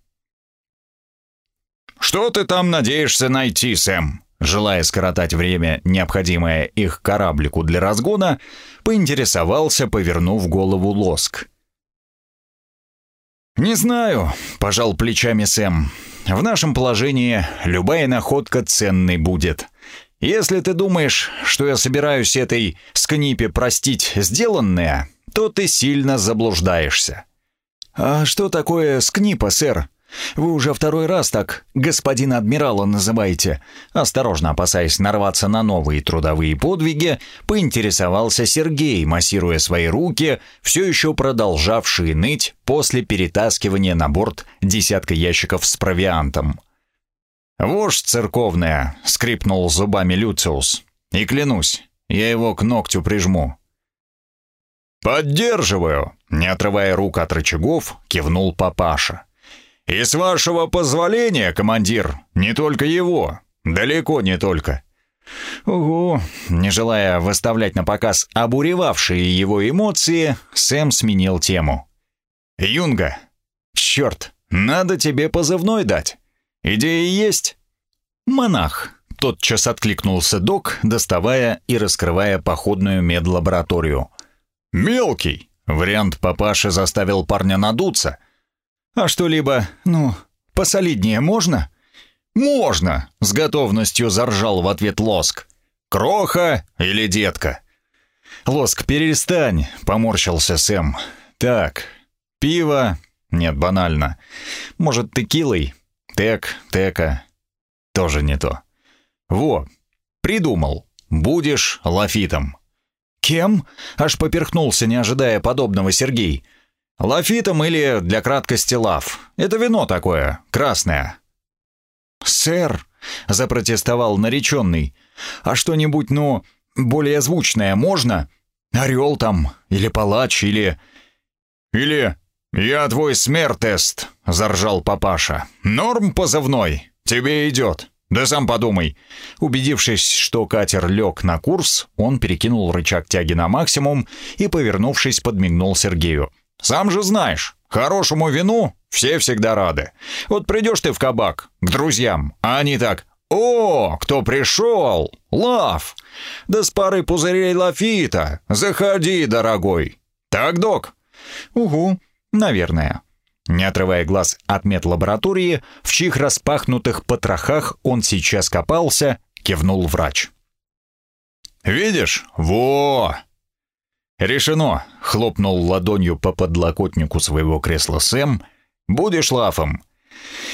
Speaker 1: «Что ты там надеешься найти, Сэм?» Желая скоротать время, необходимое их кораблику для разгона, поинтересовался, повернув голову лоск. «Не знаю», — пожал плечами Сэм. «В нашем положении любая находка ценной будет. Если ты думаешь, что я собираюсь этой скнипе простить сделанное, то ты сильно заблуждаешься».
Speaker 2: «А что такое скнипа, сэр?» Вы уже второй раз так господина адмирала называете. Осторожно опасаясь нарваться на новые трудовые подвиги, поинтересовался Сергей, массируя свои руки, все еще продолжавшие ныть после перетаскивания на борт десятка ящиков с провиантом. «Вождь церковная!» — скрипнул зубами Люциус. «И клянусь, я его к ногтю прижму». «Поддерживаю!» — не отрывая рук от рычагов, кивнул папаша. «И с вашего позволения, командир, не только его, далеко не только».
Speaker 1: Угу, не желая выставлять на показ обуревавшие его эмоции, Сэм сменил тему. «Юнга, черт, надо тебе позывной дать. Идея есть?» «Монах», — тотчас откликнулся док, доставая и раскрывая походную медлабораторию.
Speaker 2: «Мелкий!» — вариант папаши заставил парня надуться —
Speaker 1: а что-либо, ну, посолиднее можно?
Speaker 2: Можно, с готовностью заржал в ответ Лоск. Кроха или детка?
Speaker 1: Лоск, перестань, поморщился Сэм. Так, пиво, нет, банально. Может, текилой? Тек, тека. Тоже не то. Во, придумал. Будешь лафитом.
Speaker 2: Кем? Аж поперхнулся, не ожидая подобного Сергей.
Speaker 1: Лафитом или, для краткости, лав. Это вино такое, красное».
Speaker 2: «Сэр», — запротестовал нареченный, — «а что-нибудь, ну, более звучное можно? Орел там, или палач, или...»
Speaker 1: «Или «Я твой смертест», — заржал папаша. «Норм позывной, тебе идет. Да сам подумай». Убедившись, что катер лег на курс, он перекинул рычаг тяги на максимум и, повернувшись, подмигнул Сергею. Сам же знаешь, хорошему вину все всегда рады. Вот придешь ты в кабак к друзьям, а они так «О, кто пришел? Лав! Да с парой пузырей лафита! Заходи, дорогой!» «Так, док?»
Speaker 2: «Угу, наверное».
Speaker 1: Не отрывая глаз от медлаборатории, в чьих распахнутых потрохах он сейчас копался, кивнул врач.
Speaker 2: «Видишь? Во!
Speaker 1: «Решено!» — хлопнул ладонью по подлокотнику своего кресла Сэм. «Будешь лафом!»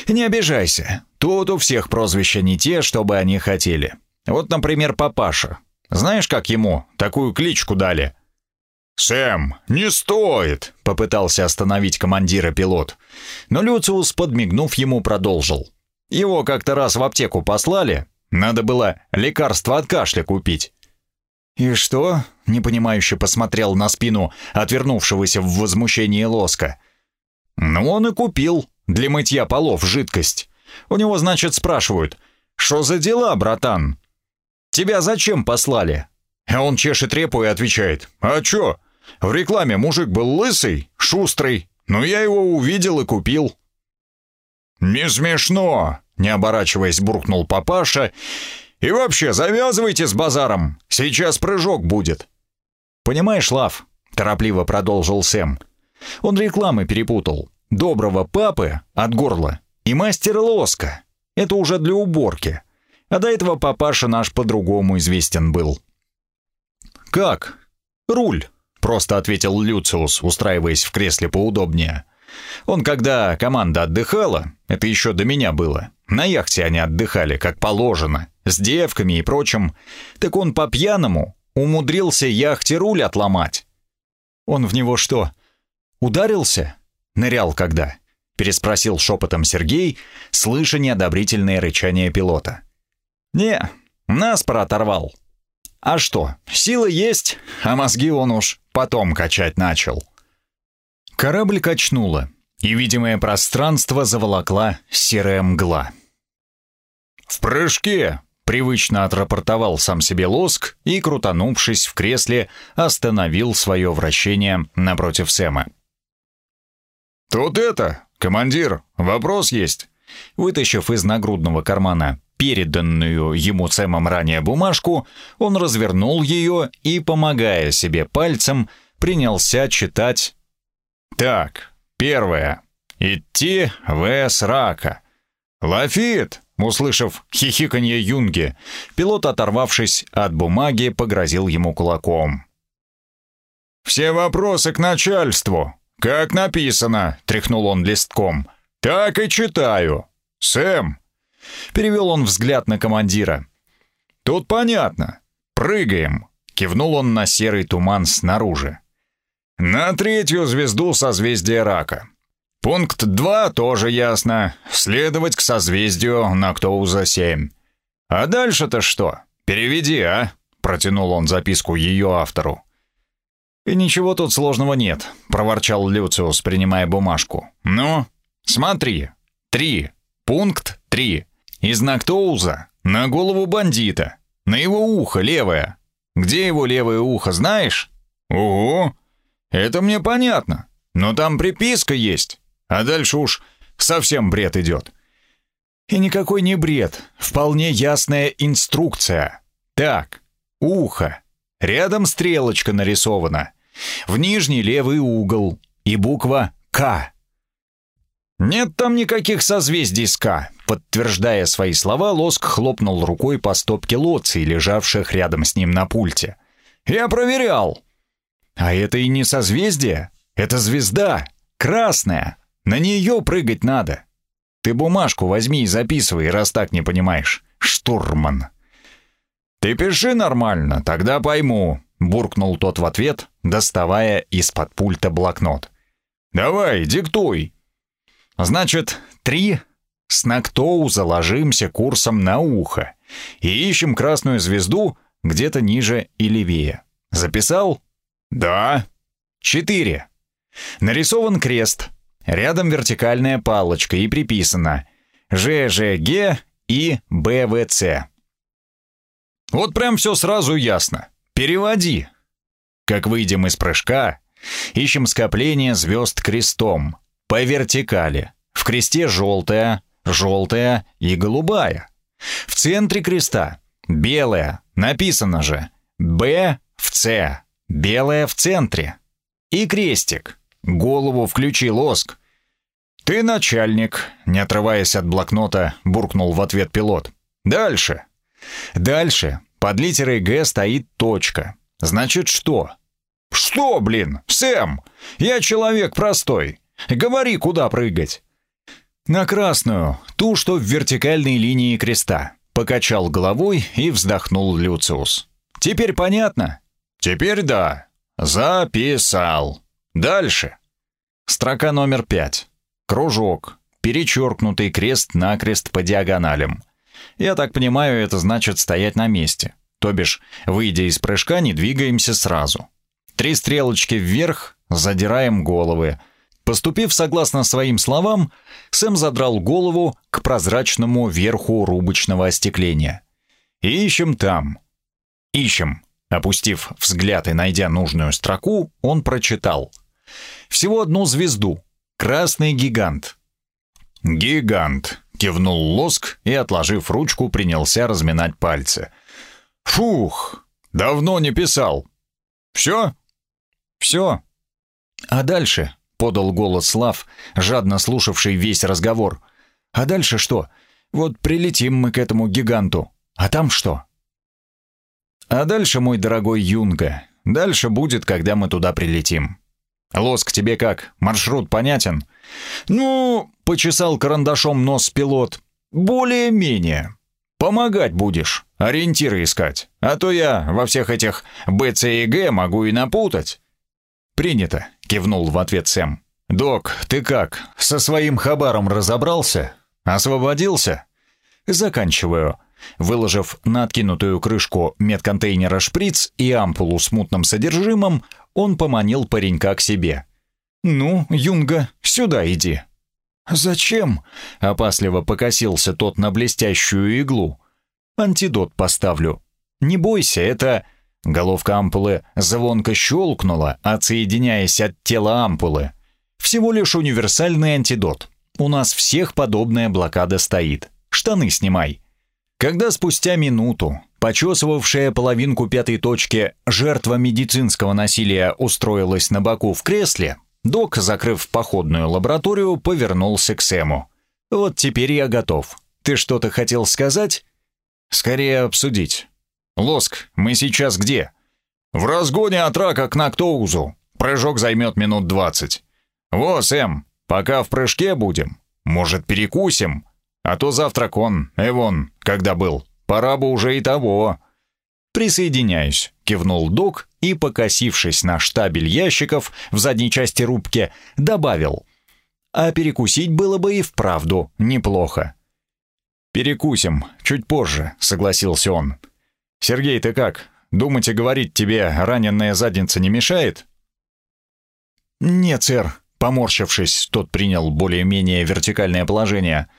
Speaker 1: «Не обижайся. Тут у всех прозвища не те, чтобы они хотели. Вот, например, папаша. Знаешь, как ему такую кличку дали?»
Speaker 2: «Сэм, не стоит!» — попытался остановить командира пилот.
Speaker 1: Но Люциус, подмигнув ему, продолжил. «Его как-то раз в аптеку послали. Надо было лекарство от кашля купить.
Speaker 2: «И что?» — непонимающе посмотрел на спину отвернувшегося в возмущении лоска.
Speaker 1: «Ну, он и купил для мытья полов жидкость. У него, значит, спрашивают, что за дела, братан? Тебя зачем послали?»
Speaker 2: А он чешет репу и отвечает, «А чё? В рекламе мужик был лысый, шустрый, но я его увидел и купил». «Не смешно!» — не оборачиваясь, буркнул папаша и вообще, завязывайте с базаром. Сейчас прыжок будет».
Speaker 1: «Понимаешь, Лав?» — торопливо продолжил Сэм. Он рекламы перепутал. Доброго папы от горла и мастера лоска. Это уже для уборки. А до этого папаша наш по-другому известен был.
Speaker 2: «Как? Руль.
Speaker 1: — просто ответил Люциус, устраиваясь в кресле поудобнее. Он, когда команда отдыхала, это еще до меня было, на яхте они отдыхали, как положено, с девками и прочим, так он по-пьяному умудрился яхте руль отломать. Он в него что, ударился? Нырял когда? Переспросил шепотом Сергей, слыша неодобрительное рычание пилота. «Не, нас оторвал. А что, сила есть, а мозги он уж потом качать начал». Корабль качнуло, и видимое пространство заволокла серая мгла. «В прыжке!» — привычно отрапортовал сам себе лоск и, крутанувшись в кресле, остановил свое вращение напротив Сэма. «Тут это, командир, вопрос есть!» Вытащив из нагрудного кармана переданную ему Сэмом ранее бумажку, он развернул ее и, помогая себе пальцем, принялся читать так, первое. Идти в срака. Лафит, услышав хихиканье Юнги, пилот, оторвавшись от бумаги, погрозил ему кулаком. «Все вопросы к начальству. Как написано», — тряхнул он листком. «Так и читаю. Сэм». Перевел он взгляд на командира. «Тут понятно. Прыгаем», — кивнул он на серый туман снаружи. На третью звезду созвездия рака. Пункт 2 тоже ясно. Следовать к созвездию Нактоуза-7. А дальше-то что? Переведи, а? Протянул он записку ее автору. «И ничего тут сложного нет», — проворчал Люциус, принимая бумажку. «Ну, смотри. Три. Пункт три. Из Нактоуза на голову бандита. На его ухо левое. Где его левое ухо, знаешь?» «Угу. Это мне понятно, но там приписка есть, а дальше уж совсем бред идет. И никакой не бред, вполне ясная инструкция. Так, ухо. Рядом стрелочка нарисована. В нижний левый угол и буква «К». «Нет там никаких созвездий с К», подтверждая свои слова, Лоск хлопнул рукой по стопке лоций, лежавших рядом с ним на пульте. «Я проверял. А это и не созвездие, это звезда, красная. На нее прыгать надо. Ты бумажку возьми и записывай, раз так не понимаешь. Штурман. Ты пиши нормально, тогда пойму, буркнул тот в ответ, доставая из-под пульта блокнот. Давай, диктуй. Значит, три с Нактоу заложимся курсом на ухо и ищем красную звезду где-то ниже и левее. Записал? Да. Четыре. Нарисован крест. Рядом вертикальная палочка и приписано ЖЖГ и БВЦ. Вот прям все сразу ясно. Переводи. Как выйдем из прыжка, ищем скопление звезд крестом. По вертикали. В кресте желтая, желтая и голубая. В центре креста белая, написано же Б в С. Белая в центре. И крестик. Голову включи лоск. «Ты начальник», — не отрываясь от блокнота, буркнул в ответ пилот. «Дальше». «Дальше. Под литерой «Г» стоит точка. Значит, что?» «Что, блин? Сэм! Я человек простой. Говори, куда прыгать». «На красную, ту, что в вертикальной линии креста», — покачал головой и вздохнул Люциус. «Теперь понятно?» Теперь да. Записал. Дальше. Строка номер пять. Кружок. Перечеркнутый крест-накрест по диагоналям. Я так понимаю, это значит стоять на месте. То бишь, выйдя из прыжка, не двигаемся сразу. Три стрелочки вверх, задираем головы. Поступив согласно своим словам, Сэм задрал голову к прозрачному верху рубочного остекления. Ищем там. Ищем. Опустив взгляд и найдя нужную строку, он прочитал. «Всего одну звезду. Красный гигант». «Гигант», — кивнул Лоск и, отложив ручку, принялся разминать пальцы. «Фух, давно не писал. Все?» «Все». «А дальше?» — подал голос Слав, жадно слушавший весь разговор. «А дальше что? Вот прилетим мы к этому гиганту. А там что?» А дальше, мой дорогой Юнга, Дальше будет, когда мы туда прилетим. Лоск, тебе как? Маршрут понятен? Ну, почесал карандашом нос пилот. Более-менее. Помогать будешь, ориентиры искать. А то я во всех этих БЦ и Г могу и напутать. Принято, кивнул в ответ Сэм. Док, ты как? Со своим хабаром разобрался? Освободился? Заканчиваю. Выложив на откинутую крышку медконтейнера шприц и ампулу с мутным содержимым, он поманил паренька к себе. «Ну, Юнга, сюда иди». «Зачем?» — опасливо покосился тот на блестящую иглу. «Антидот поставлю. Не бойся, это...» Головка ампулы звонко щелкнула, отсоединяясь от тела ампулы. «Всего лишь универсальный антидот. У нас всех подобная блокада стоит. Штаны снимай». Когда спустя минуту, почесывавшая половинку пятой точки, жертва медицинского насилия устроилась на боку в кресле, док, закрыв походную лабораторию, повернулся к Сэму. «Вот теперь я готов. Ты что-то хотел сказать?» «Скорее обсудить». «Лоск, мы сейчас где?» «В разгоне от рака к Нактоузу. Прыжок займет минут двадцать». «Во, Сэм, пока в прыжке будем. Может, перекусим?» А то завтрак он, Эвон, когда был. Пора бы уже и того. «Присоединяюсь», — кивнул док и, покосившись на штабель ящиков в задней части рубки, добавил. «А перекусить было бы и вправду неплохо». «Перекусим, чуть позже», — согласился он. «Сергей, ты как? Думать и говорить тебе раненная задница не мешает?» «Нет, сэр», — поморщившись, тот принял более-менее вертикальное положение —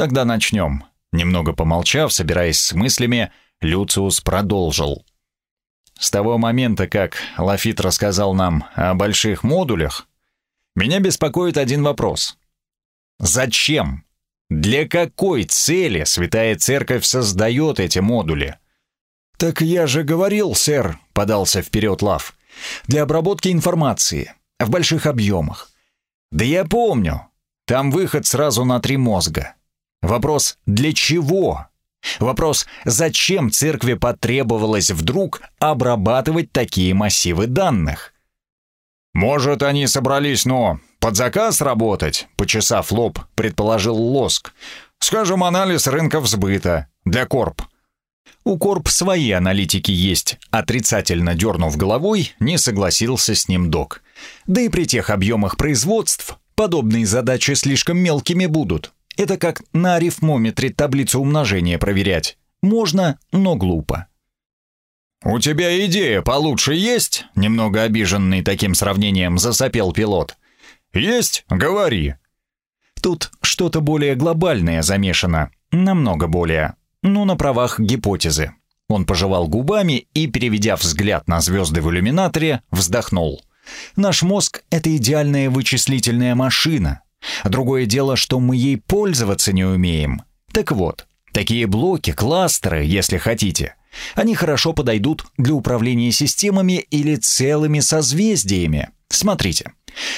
Speaker 1: Тогда начнем. Немного помолчав, собираясь с мыслями, Люциус продолжил. С того момента, как Лафит рассказал нам о больших модулях, меня беспокоит один вопрос. Зачем? Для какой цели Святая Церковь создает эти модули? «Так я же говорил, сэр», — подался вперед Лав, «для обработки информации, в больших объемах». «Да я помню. Там выход сразу на три мозга. Вопрос «для чего?» Вопрос «зачем церкви потребовалось вдруг обрабатывать такие массивы данных?» «Может, они собрались, но под заказ работать?» — почесав лоб, предположил Лоск. «Скажем, анализ рынков сбыта. Для Корп». «У Корп свои аналитики есть», — отрицательно дернув головой, не согласился с ним док. «Да и при тех объемах производств подобные задачи слишком мелкими будут. Это как на арифмометре таблицу умножения проверять. Можно, но глупо. «У тебя идея получше есть?» Немного обиженный таким сравнением засопел пилот. «Есть? Говори». Тут что-то более глобальное замешано. Намного более. Ну, на правах гипотезы. Он пожевал губами и, переведя взгляд на звезды в иллюминаторе, вздохнул. «Наш мозг — это идеальная вычислительная машина. Другое дело, что мы ей пользоваться не умеем. Так вот, такие блоки, кластеры, если хотите, они хорошо подойдут для управления системами или целыми созвездиями. Смотрите,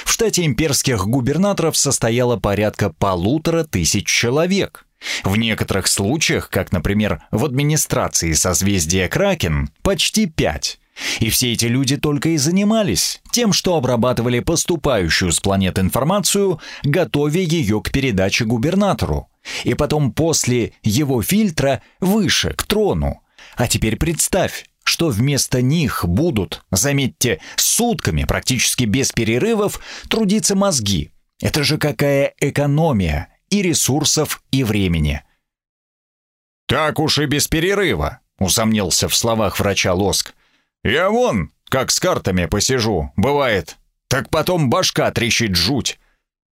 Speaker 1: в штате имперских губернаторов состояло порядка полутора тысяч человек. В некоторых случаях, как, например, в администрации созвездия Кракен, почти пять. И все эти люди только и занимались тем, что обрабатывали поступающую с планет информацию, готовя ее к передаче губернатору. И потом после его фильтра выше, к трону. А теперь представь, что вместо них будут, заметьте, сутками, практически без перерывов, трудиться мозги. Это же какая экономия и ресурсов, и времени. «Так уж и без перерыва», — усомнился в словах врача Лоск. Я вон, как с картами посижу, бывает. Так потом башка трещит жуть.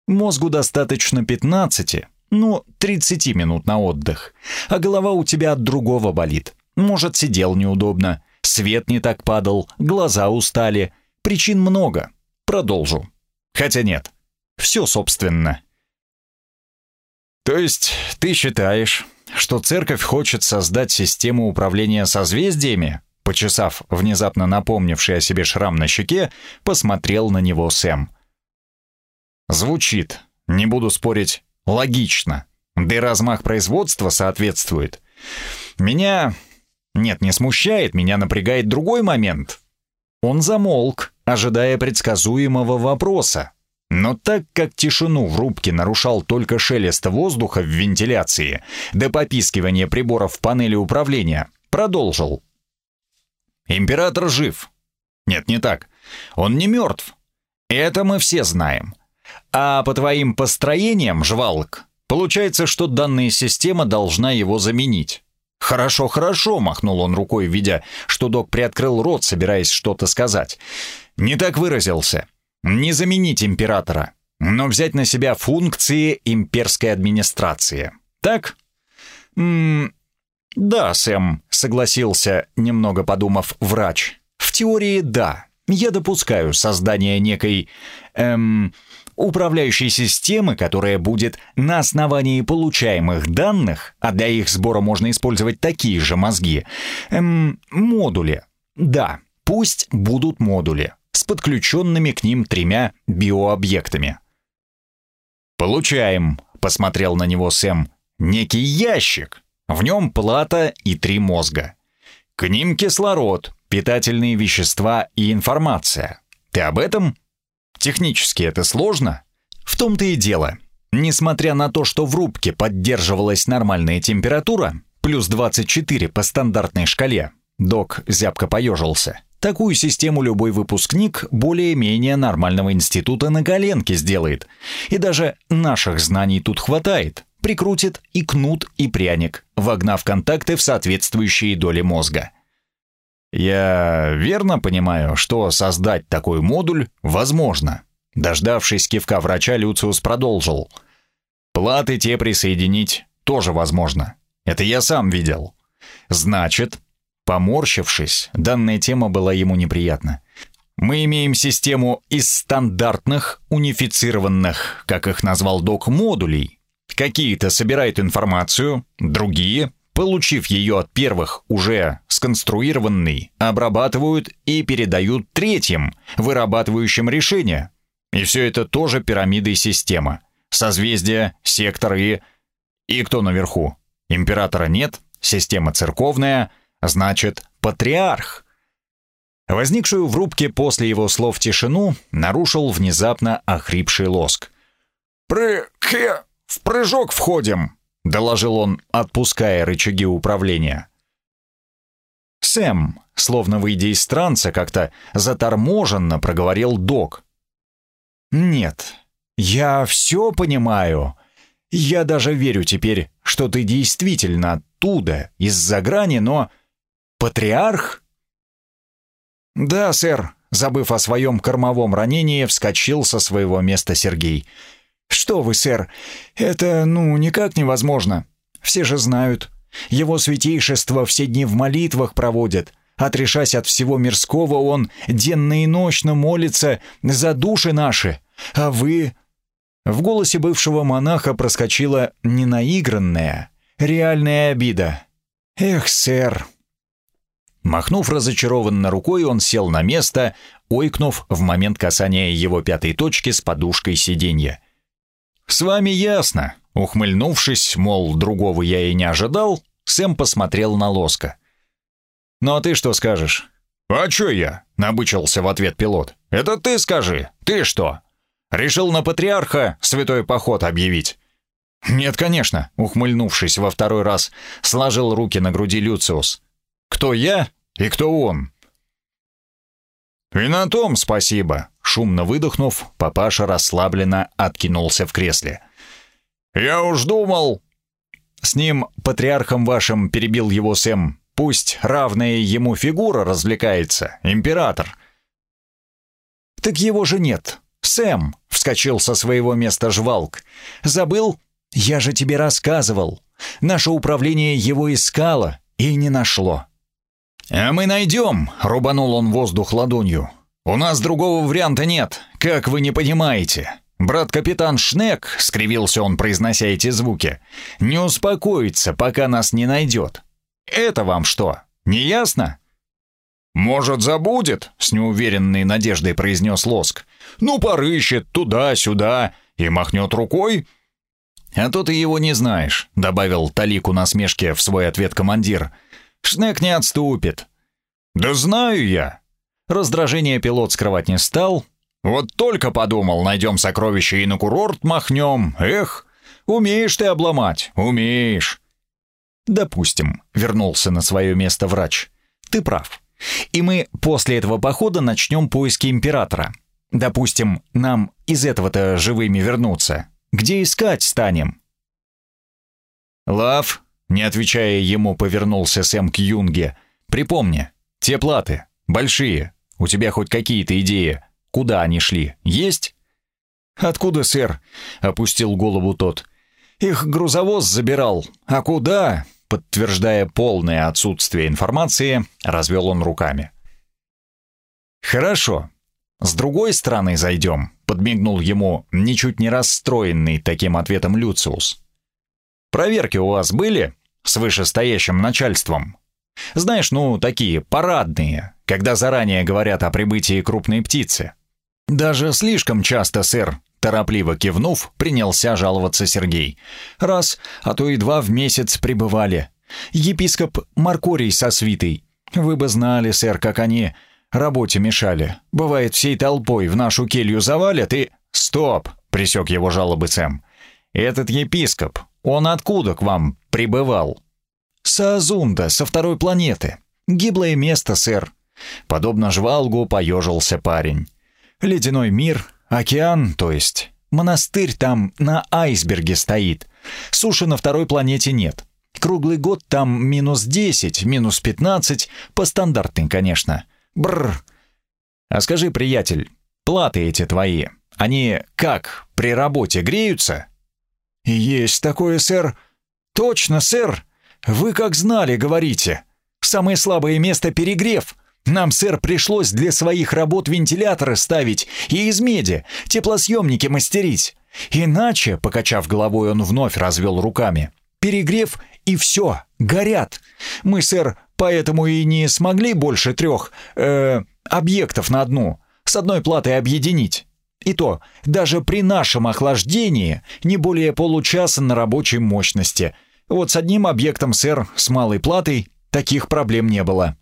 Speaker 1: Мозгу достаточно 15, ну, 30 минут на отдых. А голова у тебя от другого болит. Может, сидел неудобно, свет не так падал, глаза устали. Причин много. Продолжу. Хотя нет. Все собственно. То есть ты считаешь, что церковь хочет создать систему управления созвездиями, Почесав внезапно напомнивший о себе шрам на щеке, посмотрел на него Сэм. Звучит, не буду спорить, логично. Да и размах производства соответствует. Меня... Нет, не смущает, меня напрягает другой момент. он замолк, ожидая предсказуемого вопроса. Но так как тишину в рубке нарушал только шелест воздуха в вентиляции, да попискивание приборов в панели управления, продолжил. «Император жив. Нет, не так. Он не мертв. Это мы все знаем. А по твоим построениям, жвалок, получается, что данная система должна его заменить. «Хорошо, хорошо», — махнул он рукой, видя, что док приоткрыл рот, собираясь что-то сказать. «Не так выразился. Не заменить императора, но взять на себя функции имперской администрации. Так?» «М -м «Да, Сэм», — согласился, немного подумав, врач. «В теории, да. Я допускаю создание некой... эм управляющей системы, которая будет на основании получаемых данных, а для их сбора можно использовать такие же мозги, эм, модули. Да, пусть будут модули с подключенными к ним тремя биообъектами. «Получаем», — посмотрел на него Сэм, — «некий ящик. В нем плата и три мозга. К ним кислород, питательные вещества и информация. Ты об этом?» Технически это сложно? В том-то и дело. Несмотря на то, что в рубке поддерживалась нормальная температура, плюс 24 по стандартной шкале, док зябко поежился. Такую систему любой выпускник более-менее нормального института на коленке сделает. И даже наших знаний тут хватает. Прикрутит и кнут, и пряник, вогнав контакты в соответствующие доли мозга. Я верно понимаю, что создать такой модуль возможно. Дождавшись кивка врача, Люциус продолжил. Платы те присоединить тоже возможно. Это я сам видел. Значит, поморщившись, данная тема была ему неприятна. Мы имеем систему из стандартных, унифицированных, как их назвал док, модулей. Какие-то собирают информацию, другие получив ее от первых, уже сконструированный, обрабатывают и передают третьим, вырабатывающим решения. И все это тоже пирамида и система. Созвездия, секторы и... Кто наверху? Императора нет, система церковная, значит, патриарх. Возникшую в рубке после его слов тишину нарушил внезапно охрипший лоск. «Пры-хе! В прыжок входим!» — доложил он, отпуская рычаги управления. «Сэм», словно выйдя из транса, как-то заторможенно проговорил док. «Нет, я все понимаю. Я даже верю теперь, что ты действительно оттуда, из-за грани, но... Патриарх?» «Да, сэр», забыв о своем кормовом ранении, вскочил со своего места Сергей — «Что вы, сэр, это, ну, никак невозможно. Все же знают. Его святейшество все дни в молитвах проводит. Отрешась от всего мирского, он денно и ночно молится за души наши. А вы...» В голосе бывшего монаха проскочила ненаигранная, реальная обида. «Эх, сэр!» Махнув разочарованно рукой, он сел на место, ойкнув в момент касания его пятой точки с подушкой сиденья. «С вами ясно», — ухмыльнувшись, мол, другого я и не ожидал, Сэм посмотрел на Лоска. «Ну а ты что скажешь?» «А чё я?» — набычился в ответ пилот. «Это ты скажи. Ты что? Решил на патриарха святой поход объявить?» «Нет, конечно», — ухмыльнувшись во второй раз, сложил руки на груди Люциус. «Кто я и кто он?» «И на том спасибо», Шумно выдохнув, папаша расслабленно откинулся в кресле. «Я уж думал...» «С ним, патриархом вашим, перебил его Сэм. Пусть равная ему фигура развлекается, император». «Так его же нет. Сэм!» — вскочил со своего места жвалк. «Забыл? Я же тебе рассказывал. Наше управление его искало и не нашло». «А мы найдем!» — рубанул он воздух ладонью. «У нас другого варианта нет, как вы не понимаете. Брат-капитан Шнек, — скривился он, произнося эти звуки, — не успокоится, пока нас не найдет. Это вам что, не ясно?» «Может, забудет?» — с неуверенной надеждой произнес Лоск. «Ну, порыщет туда-сюда и махнет рукой». «А то ты его не знаешь», — добавил Талику насмешке в свой ответ командир. «Шнек не отступит». «Да знаю я. Раздражение пилот скрывать не стал. «Вот только подумал, найдем сокровища и на курорт махнем. Эх, умеешь ты обломать, умеешь».
Speaker 2: «Допустим», — вернулся на свое место врач. «Ты прав. И мы после этого похода начнем поиски императора. Допустим, нам из этого-то живыми вернуться. Где искать станем?»
Speaker 1: «Лав», — не отвечая ему, повернулся Сэм к Юнге. «Припомни, те платы, большие, у тебя хоть какие-то идеи, куда они шли, есть?»
Speaker 2: «Откуда, сэр?» — опустил голову тот. «Их грузовоз забирал. А куда?» Подтверждая полное отсутствие информации, развел он руками. «Хорошо. С другой стороны зайдем», — подмигнул ему ничуть не расстроенный таким ответом Люциус. «Проверки у вас были с вышестоящим начальством?» Знаешь, ну, такие парадные, когда заранее говорят о прибытии крупной птицы. Даже слишком часто, сэр, торопливо кивнув, принялся жаловаться Сергей. Раз, а то и два в месяц прибывали. Епископ Маркорий со свитой. Вы бы знали, сэр, как они работе мешали. Бывает, всей толпой в нашу келью завалят и... Стоп, присек его жалобы Сэм. Этот епископ, он откуда к вам прибывал? Саазунда, со второй планеты. Гиблое место, сэр. Подобно жвалгу поежился парень. Ледяной мир, океан, то есть. Монастырь там на айсберге стоит. Суши на второй планете нет. Круглый год там минус 10, минус 15, по стандартной, конечно. Бррр. А скажи, приятель, платы эти твои, они как, при работе греются? Есть такое, сэр. Точно, сэр. «Вы как знали, говорите. Самое слабое место — перегрев. Нам, сэр, пришлось для своих работ вентиляторы ставить и из меди, теплосъемники мастерить. Иначе, — покачав головой, он вновь развел руками, — перегрев и все, горят. Мы, сэр, поэтому и не смогли больше трех, э, объектов на одну, с одной платой объединить. И то, даже при нашем охлаждении, не более получаса на рабочей мощности — вот с одним объектом, сэр, с малой платой, таких проблем не было».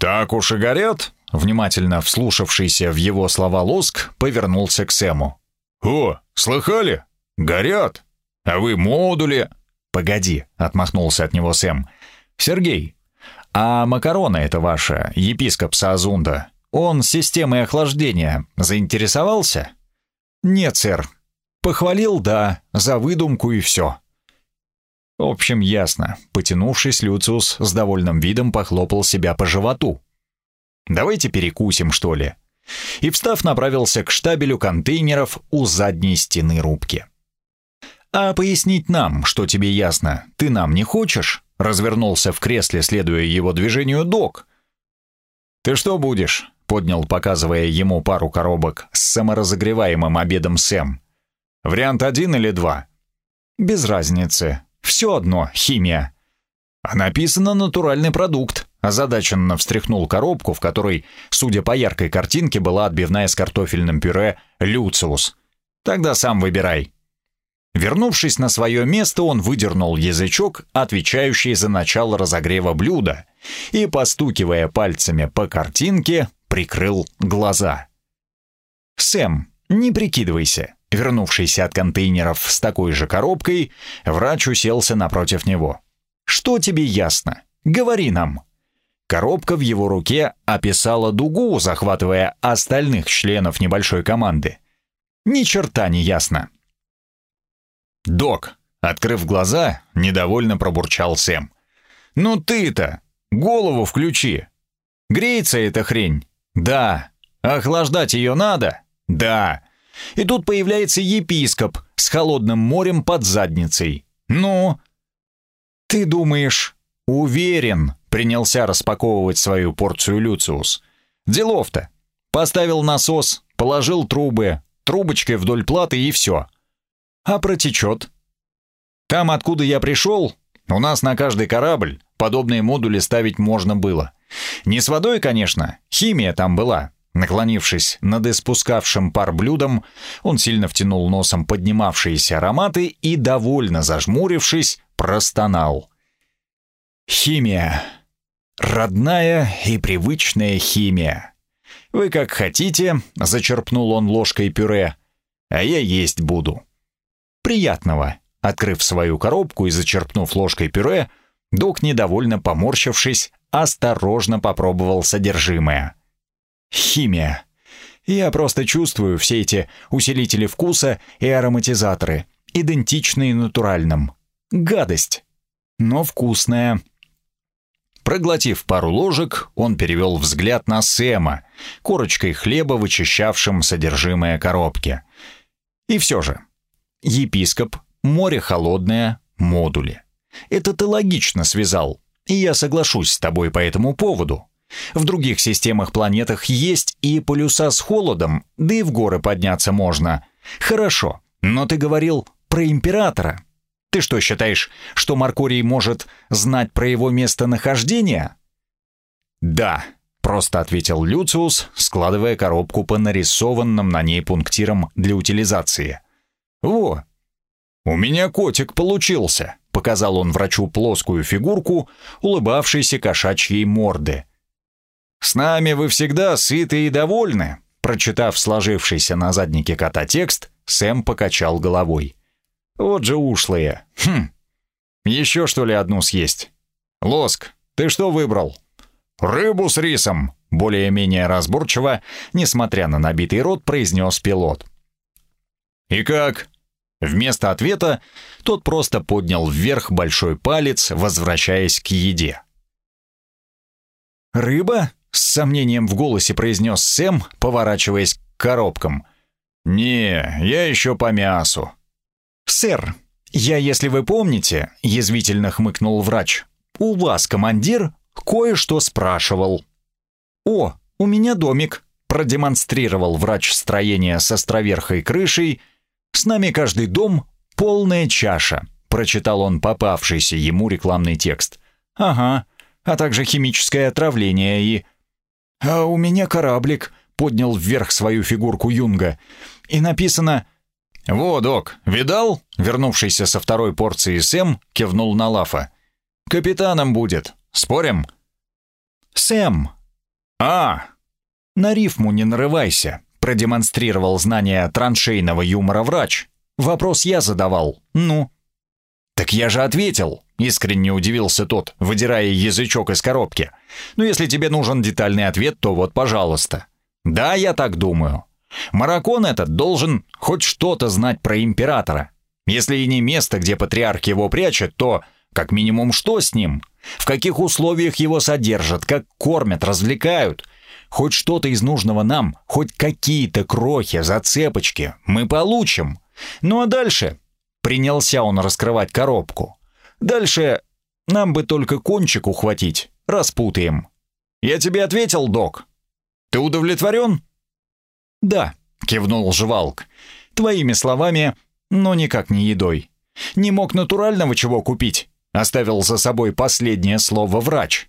Speaker 1: «Так уж и горят?» Внимательно вслушавшийся в его слова Лоск повернулся к Сэму. «О, слыхали? Горят! А вы модули...»
Speaker 2: «Погоди», — отмахнулся от него Сэм. «Сергей, а макарона это ваша, епископ Саазунда, он системой охлаждения заинтересовался?» «Нет, сэр. Похвалил, да, за выдумку и все. В общем, ясно. Потянувшись, Люциус с довольным видом похлопал себя по животу. «Давайте перекусим, что ли?» И, встав, направился к штабелю контейнеров у задней стены рубки. «А пояснить нам, что тебе ясно, ты нам не хочешь?» Развернулся в кресле, следуя его движению, док. «Ты что будешь?» — поднял, показывая ему пару коробок с саморазогреваемым обедом Сэм. «Вариант один или два?» «Без разницы. Все одно химия. А написано натуральный продукт. Озадаченно встряхнул коробку, в которой, судя по яркой картинке, была отбивная с картофельным пюре «Люциус». Тогда сам выбирай. Вернувшись на свое место, он выдернул язычок, отвечающий за начало разогрева блюда, и, постукивая пальцами по картинке, прикрыл глаза. «Сэм, не прикидывайся. Вернувшийся от контейнеров с такой же коробкой, врач уселся напротив него. «Что тебе ясно? Говори нам». Коробка в его руке описала дугу, захватывая остальных членов небольшой команды. Ни черта не ясно. «Док», открыв глаза, недовольно пробурчал Сэм. «Ну ты-то! Голову включи! Греется эта хрень? Да. Охлаждать ее надо? Да. И тут появляется епископ с холодным морем под задницей. Ну? Ты думаешь? Уверен, принялся распаковывать свою порцию Люциус. Делов-то. Поставил насос, положил трубы, трубочкой вдоль платы и все. А протечет? Там, откуда я пришел, у нас на каждый корабль подобные модули ставить можно было. Не с водой, конечно, химия там была, Наклонившись над испускавшим пар блюдом, он сильно втянул носом поднимавшиеся ароматы и, довольно зажмурившись, простонал. «Химия. Родная и привычная химия.
Speaker 1: Вы как хотите, зачерпнул он ложкой пюре, а я есть буду. Приятного. Открыв свою коробку и зачерпнув ложкой пюре, док, недовольно поморщившись, осторожно попробовал содержимое. Химия. Я просто чувствую все эти усилители вкуса и ароматизаторы, идентичные натуральным. Гадость. Но вкусная. Проглотив пару ложек, он перевел взгляд на Сэма, корочкой хлеба, вычищавшим содержимое коробки. И все же. Епископ, море холодное, модули. Это ты логично связал, и я соглашусь с тобой по этому поводу. В других системах-планетах есть и полюса с холодом, да и в горы подняться можно. Хорошо, но ты говорил про императора. Ты что, считаешь, что Маркорий может знать про его местонахождение? Да, просто ответил Люциус, складывая коробку по нарисованным на ней пунктирам для утилизации. Во, у меня котик получился, показал он врачу плоскую фигурку улыбавшейся кошачьей морды. С нами вы всегда сыты и довольны, прочитав сложившийся на заднике кота текст, Сэм покачал головой. Вот же ушлые. Хм. Еще что ли одну съесть? Лоск, ты что выбрал? Рыбу с рисом, более-менее разборчиво, несмотря на набитый рот, произнес пилот. И как? Вместо ответа тот просто поднял вверх большой палец, возвращаясь к еде. «Рыба?» — с сомнением в голосе произнес Сэм, поворачиваясь к коробкам. «Не, я еще по мясу», «Сэр, я, если вы помните», — язвительно хмыкнул врач, «у вас, командир, кое-что спрашивал». «О, у меня домик», — продемонстрировал врач строение с островерхой крышей. «С нами каждый дом — полная чаша», — прочитал он попавшийся ему рекламный текст. «Ага, а также химическое отравление и...» «А у меня кораблик», — поднял вверх свою фигурку Юнга. «И написано
Speaker 2: «Во, док, видал?» Вернувшийся со второй порции Сэм кивнул на Лафа. «Капитаном будет. Спорим?»
Speaker 1: «Сэм!»
Speaker 2: «А!»
Speaker 1: «На рифму не нарывайся», — продемонстрировал знание траншейного юмора врач. «Вопрос я задавал. Ну?»
Speaker 2: «Так я же ответил», — искренне удивился тот, выдирая язычок из коробки. «Ну, если тебе нужен детальный ответ, то вот, пожалуйста». «Да, я так думаю. Маракон этот должен хоть что-то знать про императора. Если и не место, где патриарх его прячет, то как минимум что с ним? В каких условиях его содержат, как кормят, развлекают? Хоть что-то из нужного нам, хоть какие-то крохи, зацепочки мы получим. Ну а дальше? Принялся он раскрывать коробку. Дальше нам бы только кончик ухватить, распутаем. Я тебе ответил, док. Ты удовлетворен?
Speaker 1: «Да», — кивнул Жвалк. «Твоими словами, но никак не едой. Не мог натурального чего купить?» Оставил за собой последнее слово врач.